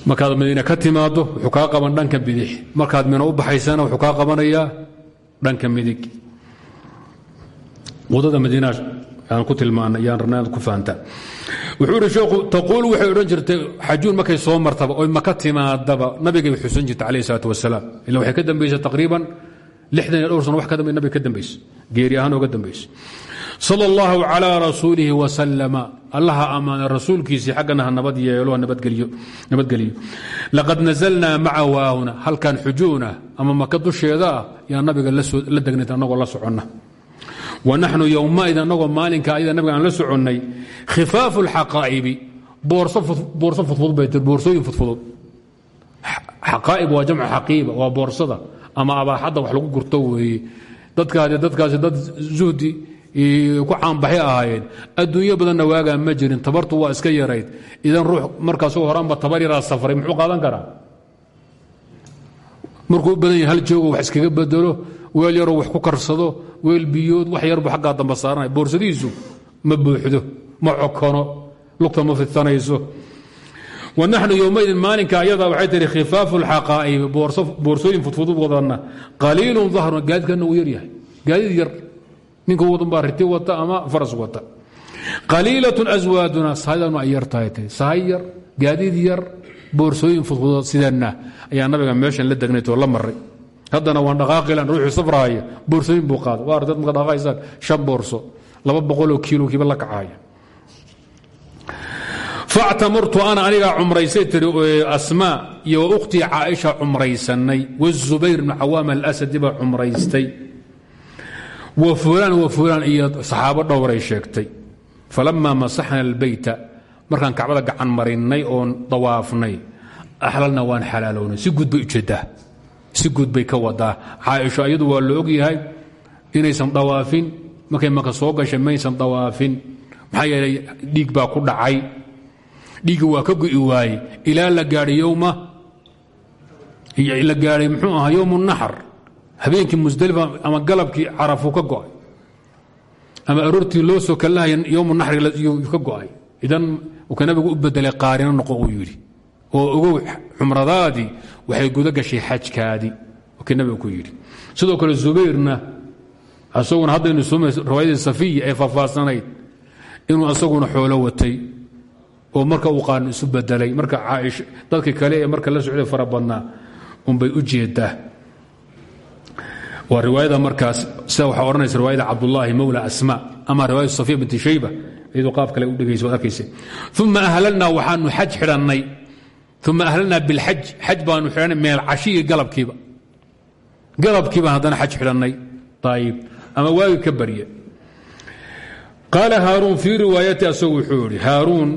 S1: Markaad madiina ka timaado wuxuu kaa qaban dhanka bidix. Markaad mina u baxaysana wuxuu kaa qabanayaa dhanka midig. Wadada madiina ku tilmaanay yaan rabnaa ku fahantaan wuxuu ihi sheekhu taquul waxay odhan jirtay xajuun markay soo martaba oy maka timaadaba nabigay xusan jirtay calayhi salaatu wasalaam ila waxay ka dambaysay taqriiban lixdan iyo dhowr sano wax ka dambe nabiga ka dambaysa geeri ahaan ooga dambaysa sala allahu calaa rasuulihi wasalama allaha ammaanay rasuulkiisii xaggana ha nabad yeelo ha nabadgeliyo laqad nazalnaa maca waahuna halkan xujuuna ama maka dusheeda ah yaa nabiga la degnayta annagoo la soconna wanaxnu yowmaid anagoo maalinka ayada nabiga aan la soconnay khifaafu اlxaqaa'ibi boorso fudfud bay tir boorsooyin fudfudud. Xaqaa'ib waa jamcu xaqiiba waa boorsada. Ama abaaxadda wax lagu gurto weeye dadkaasi dadkaasi dad zuhdi ku caanbaxay ahaayeen. Adduunyo badanna waagaa ma jirin tabartu waa iska yarayd. Idan ruux markaasuu horaanba tabar yaraa safray muxuu qaadan karaa? Markuu badan hal joogo wax iskaga bedelo weel yaroo wax ku karsado weel biyood wax yarbu aggaa damba saaranay boorsadiisu ma buuxdo ma cokono lugta ma fidsanayso wanaxnu yowmaidin maalinka ayadaa waxay tihi khifaafu lxaqaa'ibi boorsooyin fudfudud wadanna qaliilun dahrun gaadidkana uu yaryahay. Gaadid yar ninka wadanbaa riti wata ama faras wata. Qaliilatun aswaaduna sahaydaanu ay yar tahay yar boorsooyin fudfudud sidanna. Ayaa nabiga meeshan la degnaytoo la maray haddana waan dhaqaaqilan ruuxuu safraaya boorsooyin buu qaada waa dad marka dhaqaaqaysaan shan boorso. Laba boqoloo kiilo kiiba la kacaaya. Factamartu ana anigaa cumraysay tiri asmaa iyo ukhtii caaisha cumraysanay wazubayr bnu cawaam alasadi baa cumraystay. Wa fulaan wa fulaan iyo saxaabo dhowray sheegtay. Falamaa masaxna albeyta markaan kacbada gacan marinnay oon dawaafnay. Axlalna waan xalaalownay si guud bay ujeeddaa si guud bay ka wadaa caaisho iyadu waa la ogyahay inaysan dawaafin markay maka soo gashay maysan dawaafin maxaa yeelay dhiig baa ku dhacay. Dhiiggi waa ka go'i waaye ilaa la gaadhay yowma la gaadhay muxuu ahaa yowmu naxar. Habeenkii musdalifa ama galabkii carafuu ka go'ay. Ama aroortii loo soo kalahaya yowmu naxri ka go'ay. Idan ka nabigu u bedelay qaarino noqo uu yidhi oo ogow xumradaadii waxay guda gashay xajkaadii nabiga ku yidhi. Sidoo kale zubayrna asaguna haddaynu riwaayadii safiya ee faahfaahsanayd inuu asaguna xoolo watay oo marka uu qaan isu bedelay marka caaisha dadka kale ee marka la socday fara badnaa u jeedaa waa riwaayada markaas sida waxaa odhanaysa riwaayada cabdullaahi mowla asma ama riwaayada safiya binti shayba iyadoo qaab kale u dhegaysa waad arkaysa. Uma ahlalnaa waxaanu xaj xidhannay uma ahlalnaa bilxaj xaj baanu xidhannay meel cashiyi galabkiiba. Galabkiibaan haddana xaj xidhannay. Ayib ama waagi ka barya qaala haaruun fii riwaayati asagu wuxuu yihi haaruun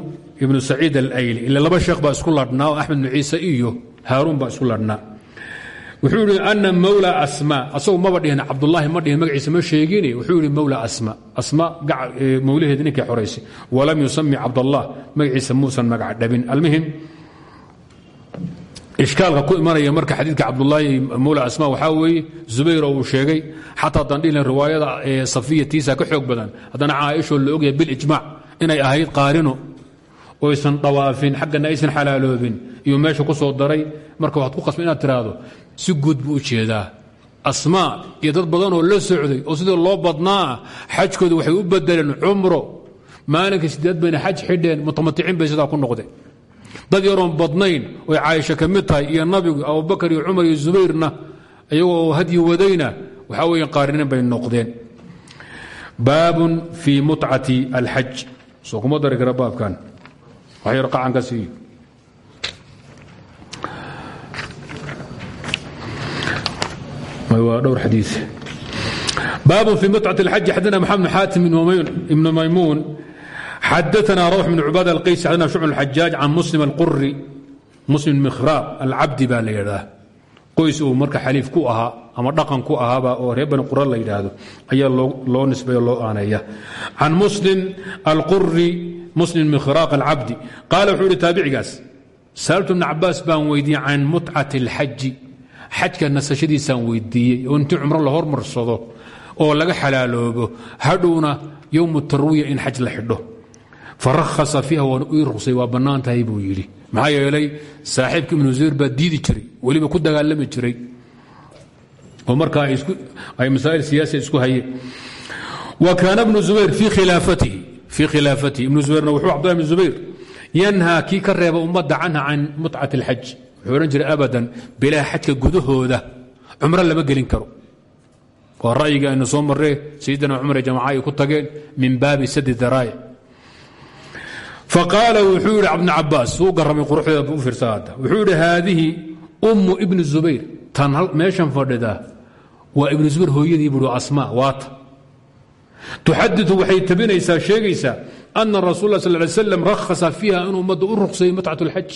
S1: ibnu saciid alayli ila laba sheekh baa isku ladhnaa oo axmed bnu ciise iyo haaruun baa isku ladhnaa. Wuxuu yidhi ana mawla asma asagu maba dhihin cabdulaahi ma dhihin magaciisa ma sheegin wuxuu yidhi mawla asma asma mawlaheedi ninkay xoraysay walam yusami cabdallah. Magaciisa muusan magac dhabin. Almuhim ishkaalka ku imanaya marka xadiidka cabdulaahi mawla asma waxaa weeye zubayr uu sheegay xataa haddaan dhihin riwaayada safiya tiisa ka xoog badan haddana caaishoo la ogyahay bilijmaac inay ahayd qaarino oysan dhawaafin xaggana aysan xalaaloobin iyo meesha ku soo daray marka waxaad ku qasba inaad tiraahdo si guud buu u jeedaa. Asmaa iyo dad badanoo la socday oo sidii loo badnaa xajkooda waxay u bedeleen cumro. Maalinka sideed bayna xaj xidheen mutamaticin bay sidaa ku noqdeen dad yaroon badnayn oy caaisho ka mid tahay iyo nabigu abubakar iyo cumar iyo zubayrna iyagoo hadyi wadayna waxa weya qaarinin bay noqdeen. Baabun fii mutcati alxaj soo kuma dari kara baabkan. Wax yar qacan ka siiyo waa dhowr xadii baabun fii mutcati alxaji xadana maxamed xaatim ibnu maymuun maymuن xadثna روح بن cباad القys xadna شhucب الحجاaج can mسلم الquri msلم مkhrاab الcabdi baa la ydhaah qoys uu marka xaliif ku ahaa ama dhaqan ku ahaaba oo reer bani qura la yidhaahdo ayaa loo nisbay loo aaneeya can muslim alquri muslim mikhraaq alcabdi qaala wuxuu ihi taabicigaas saaltu bna cabaas baan weydiiyey can mutcati اlxaji xajka nasashadiisaan weydiiyey oo intii cumro la hormarsado oo laga xalaaloobo hadhowna yowmu tarwiya in xaj la xidho farahasa fiiha waan ii ruqsay waa bannaan tahay buu yidhi maxaa yeelay saaxiibka ibnu zubayr baa diidi jiray. weliba ku dagaalami jiray. oo markaa ay masaa'il siyaasiya isku hayeen. Wa kaana ibnu zubayr fii khilaafatihi. ibnu zubayrna wuxuu cabdullahi ibnu zubayr yanhaa kii ka reeba ummadda canha can mutcati alxaj wuxuu odhan jiray abadan bilaa xajka gudahooda cumro lama gelin karo. waa ra'yiga aynu soo marree sayidina cumar ee jamaca ay ku tageen min baabi sadi daraa'ic faqaala wuxuu yidhi cabdin cabaas uu garamay quruxdeeda u fiirsa hadda. Wuxuu yidhi haadihi ummu ibni zubayr tan meeshan fadhida waa ibnu zubayr hooyadii buui asmaa waata. Tuxadiu waxay tabinaysaa sheegaysaa ana rasul la sal ly slam rakhasa fiiha inuu ummadda u ruqsayay mutcat اlxaj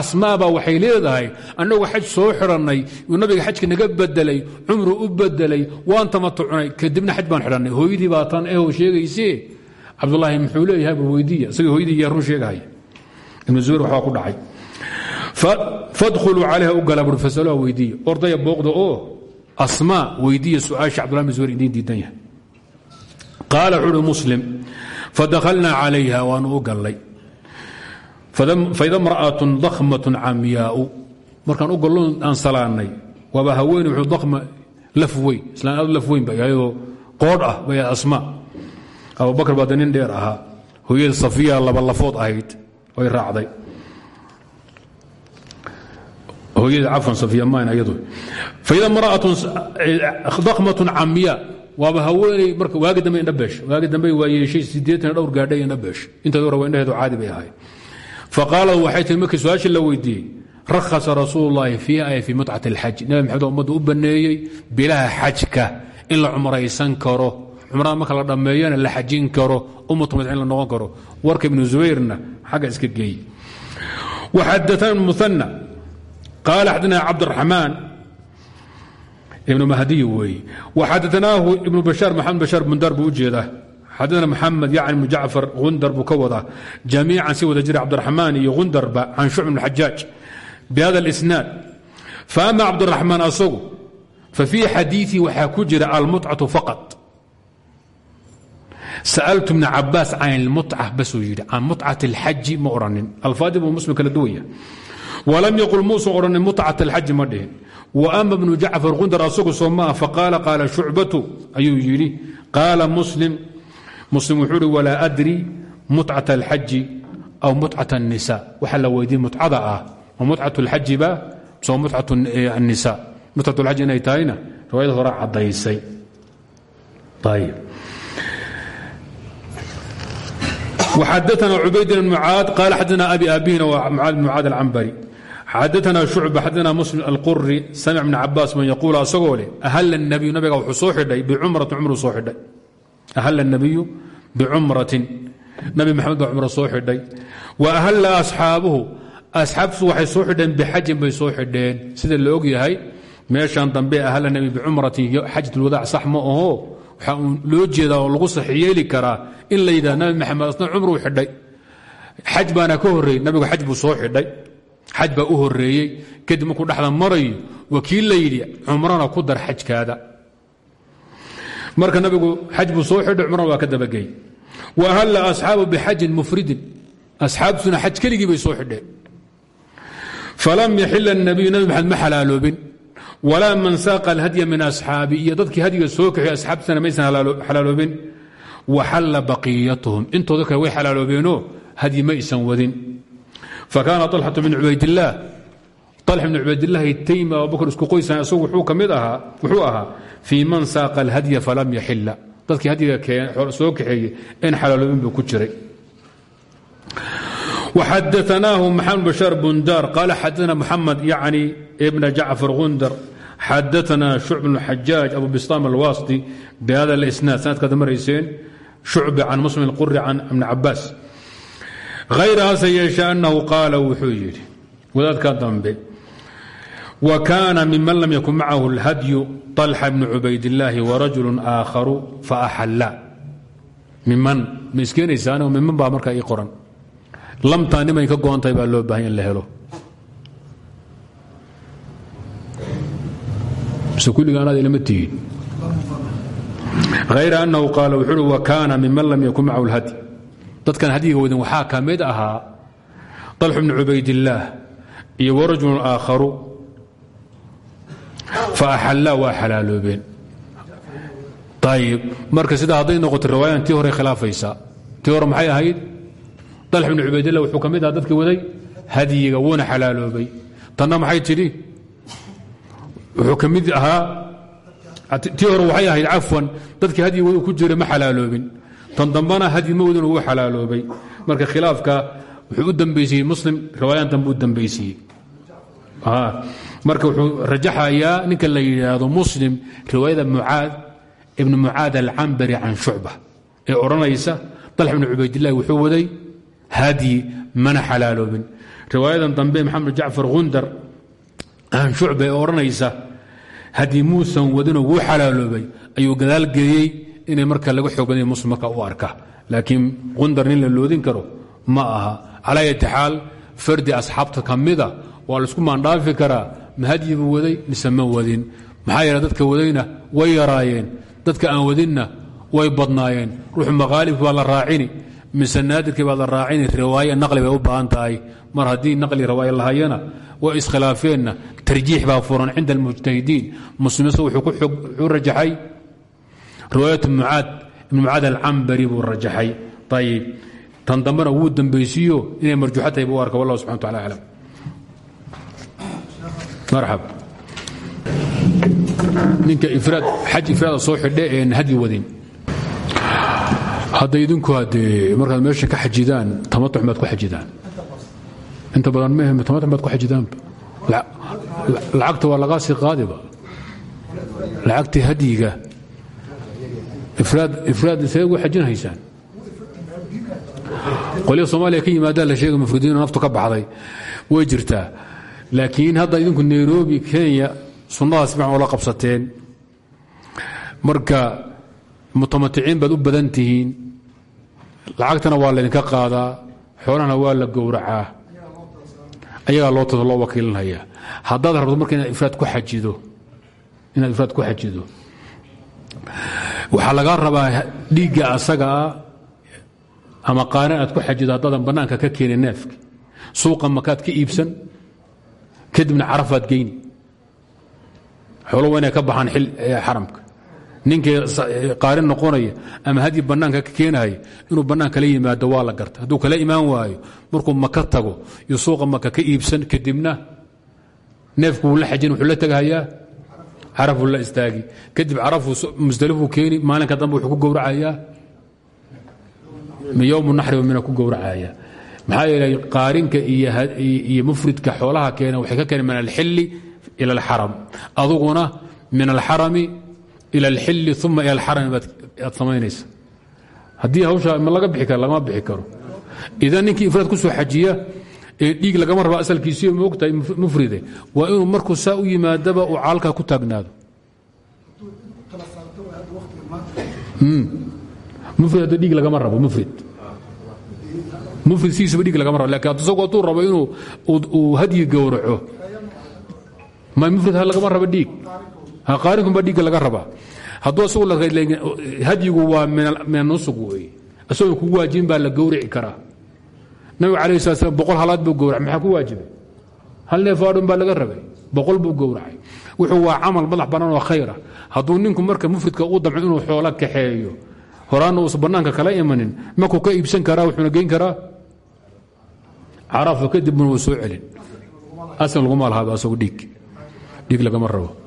S1: asmaabaa waxay leedahay annagoo xaj soo xidhannay uu nabiga xajka naga bedelay cumru u bedelay waan tamatucnay kadibna xaj baan xidhannay. Hooyadii baa tan eho sheegayse cabdulaahi muxuu leeyahay bal weydiiya isaga hooyadii yaa run sheegahaya ibnu zubayr ku dhacay. Fadkhuluu calayha u gala buri fasaluha weydiiya ordaya oo asmaa weydiiya su'aasha cabdullahi ibn diidan yahay. Qaala wuxuu uhi muslim fadakhalnaa calayha waanu u gallay. Faida mra'atun dakhmatun camyaau markaan u gallo aan salaannay waaba haweeney dakhma laf islaan aad laf weyn ah bay asmaa abubakar baa de nin dheer ahaa. Hooyada safiya laba lafood ahayd way raacday. Hooyada cafan safiya maan ayadu faida mra'atun dakhmatun camyaa waaba haweeney marka waagi dambe indhabeesh waagi dambe waa sideetan dhowr gaadhay indhabeesh intaad hore waa indhaheedu caadi bay ahayd. Faqaala waxay tii markii la weydiiyey rakhasa rasuul llahi fiiha ay fii mutcat alxaj. Nabi maxamed ummaddu u banneeyey bilaha xajka in la karo cumrada marka la dhammeeyana la xajin karo ummatu madcin la noqon karo warka ibnu zubayrna xagga iska geey waxadaana muana qaala xadana cabdiraxmaan ibnu mahdiy weeye waxadaanaahu ibnu bashaar maxamed bashaar bundar buu u jeedaa. Xadana mxamed yacni bnu jacfar gundar buu ka wadaa jamiican si wada jira cabdiraxmaan iyo gundarba can shucb bn xajaaj bihada اlisnaad faama cabdiraxmaan asagu fafii xadiiثi waxaa ku jira faqat sacaltu ibna cabaas can ilmutca basuu yidhi can mutcat alxaji ma odhanin alfaadib wa muslim kala duwaya walam yaqul muusan odhanin mutcat alxaji ma dhihin wa ama bnu jacfar qundar asagu soo maa faqaala qaala shucbatu ayuu yidhi qaala muslim muslim wuxuu ihi walaa adri mutcat alxaji aw mutcat annisaa waxaa la weydiyey mutcada ah ma mutcat alxaji ba soo mutcat annisaa mutcat alxaji inay tahayna riwaayada horaa caddaysay ayib xadana cubayd bn mucaad qaal xadana abi aabihina waa mucaad bn mucaad alcambari xadana shucba xadana muslim alquri samic bn cabaas man yaquul asagoo leh ahal nabiyu nabiga wuxuu soo xidhay bicumratin cumruu soo xidhay ahal nabiyu bicumratin nabi maxamed baa cumro soo xidhay wa ahalla asxaabuhu asxaabtisu waxay soo xidheen bixajin bay soo xidheen sida la og yahay meeshan dambe ahalla nabi bicumratin xajat lwadaac sax ma aho waxaa uu loo jeedaa oo lagu saxiyeeli karaa in la yidhah nabi maxamed asna cumruu xidhay. Xaj baana ka horreeyey nabigu xaj soo xidhay. Xaj u horeeyey kadib markuu dhexda marayo wakiil la yidhi cumrana ku dar xajkaada. Marka nabigu xaj soo xidhay cumrana waa ka dabagey wa ahalla asxaabu bixajin mufridin. Asxaabtuna xaj keligii bay soo xidheen. Falam yaxila الnabiyu nabi maxamed walaa man saaqa alhadya min asxaabi iyo dadkii hadyiga soo kaxey asxaabtana maysan xalaaloobin waxalla baqiyatuhum intooda kale way xalaaloobeenoo hadyi ma isan wadin fakaana طalxatu bn cubaydillaah طalx bn cubaydillaahi taymi abubakr isku qoysan isagu wuxuu ka mid ahaa wuxuu ahaa fii man saaqa alhadya falam yaxila dadkii hadyiga soo kaxeeyey in xalaaloobin buu ku jiray وxadaثnaahu maxamed bashaar bundar qaala xadaثna muxamed yacni ibna jacfar gundar xadaana shucb bn xajaaj abu bistaam alwasdi bihada اlisnaad sanadkaad marayseen shucbi can muslim اlquri can ibni cabaas hayra hase yeeshe annahu qaala wuxuu yidhi wadaadka dambe wa kaana miman lam yakun macahu اlhadyu طalxa bni cubaydillaahi warajulu aakharu faaxalla miman ma iskeenaysaanoo miman baa markaa ii qoran lamtaa nimay ka goontahay baa loo bahan in la helo mise kulligaanaad ilama tihiin hayra annahu qaala wuxuu uhi wa kaana miman lam yakun macahu اlhadyi dadkan hadyiga wadin waxaa ka mid ahaa طalxu bni cubaydillaah iyo warajulu aakharu. Faaxallaa waa xalaaloobeen. Ayib marka sidaa hadday noqoto riwaayadan tii hore khilaafaysa. Tii maxay ahayd? Dalx bni cubaydillah wuxuu ka mid aha dadkii waday hadyiga wuuna xalaaloobay. Tanna maxay tidhi wuxuu ka ahaa tii waxay ahayd cafwan dadkii hadyi wadu ku jira ma tan dambana hadyi ma wadin wuu xalaaloobay. Marka khilaafka wuxuu u dambaysiiyey muslim riwaayadan dambe u dambaysiiyey marka wuxuu rajaxayaa ninka la yidhaahdo muslim riwaayada mucaad ibn mucaad alcambari can shucba ee odhanaysa dalx bn cubaydillahi wuxuu waday hadyi mana xalaaloobin. Riwaayadan dambe maxamed jacfar gundar can shucba ee odhanaysa hadyi muusan wadinoo wuu xalaaloobay ayuu gadaal geeyey inay marka laga xoog baday u arka. Laakiin gundar nin la loodin karo ma aha. Calaa yati fardi asxaabta ka mida waa la isku maandhaafi karaa. Ma hadyi buu waday mise ma wadin. Maxaa yeele dadka wadayna way yaraayeen. Dadka aan wadinna way badnaayeen. Ruuxu maqaalibki baa la raacini mise naadirkii baa la raacini riwaaye naqli bay u baahan tahay. Mar haddii naqli riwaaye lahayana way iskhilaafeenna tarjiix baa furan cinda almujtahidiin. Muslimse wuxuu rajaxay. Riwaayat mucaad ibn mucaad alcambari buu rajaxay. Ayib tan dambena wuu dambaysiiyo inay marjuuxa tahay buu arka wallah subxana wa tacala aclam marxab ninka ifraad xaj ifraada soo xidhe een hadyi wadin. Hadda idinku haddee markaad meesha ka xajidaan tamatux baad ku xajidaan. Inta badan mehe tamatux baad ku xajidaanba lacagta waa lagaa sii qaadiba lacagtii hadyiga ifraad see xajin haysaan qolya soomaaliya ka yimaadaan la sheega mufridiino naftu ka baxday. Way jirtaa laakiin hadda idinku nairobi kenya sunnadaas fiican oo la qabsateen. Marka mutamaticiin baad u badan tihiin. Lacagtana waa laydinka qaadaa xoolahana waa la gowracaa ayagaa loo loo wakiilinaya haddaad rabto marka inaad ifraad ku xajido inaad ifraad ku xajido. Waxaa lagaa rabaa dhiigga asagaa ama qaaran aad ku xajido haddaadan bannaanka ka keenin neefka suuqa makaad ka iibsan kadibna carafaad geyni. Xoolo waa inay ka baxaan xaramka ninkii qaarin noqonaya ama hadyi bannaanka ka keenaya inuu bannaan kala yimaado waa la garta hadduu kala imaan waayo markuu maka tago iyo suuqa maka ka iibsan kadibna neefku la xajin wuxuu la teghayaa carafuu la istaagi. Kadib carafuu musdalifuu keeni maalinka dambe wuxuu ku gowracayaa. Yowmu naxriba mina ku gowracaya maxaa yeelay qaarinka iyo mufridka xoolaha keena waxay ka keeneen min alxili ila alxaram. Aduguna min alxarami ila alxili uma ila alxarami baad samaynaysa haddii hawsha ma laga bixi karo lagama bixi karo idan ninkii ifraad ku soo xajiya ee dhiig lagama raba asalkiisiyo moogtahay mufride waa inuu markuu saa u yimaadaba uu caalkaa ku taagnaado mufrid hadda dhiig lagama rabo mufrid mufrid sidiisaba dhiig lagama rabo laakiin isagu hadduu rabo inuu uu hadyi gowraco ma mufrid lagama rabo dhiig qaarinkunba dhiigga laga rabaa. Hadduu isagu hadyigu waa min nusug weeye isagoo kugu waajibin baa la gowrici karaa. Nabigu alayh sala boqol halaad buu gowracay. Maxaa ku waajibay? Hal neef aadhun baa laga rabay. Boqol buu gowracay. Wuxuu waa camal madax bannaan oo khayra. Hadduu ninku marka mufridka u damco inuu xoolo kaxeeyo horaanna uusan bannaanka kala imanin makuu ka iibsan karaa wuxuuna geyn karaa? Carafa kadibna wuu soo celin. Asal laguma lahaaba asagu dhiig. Dhiig lagama rabo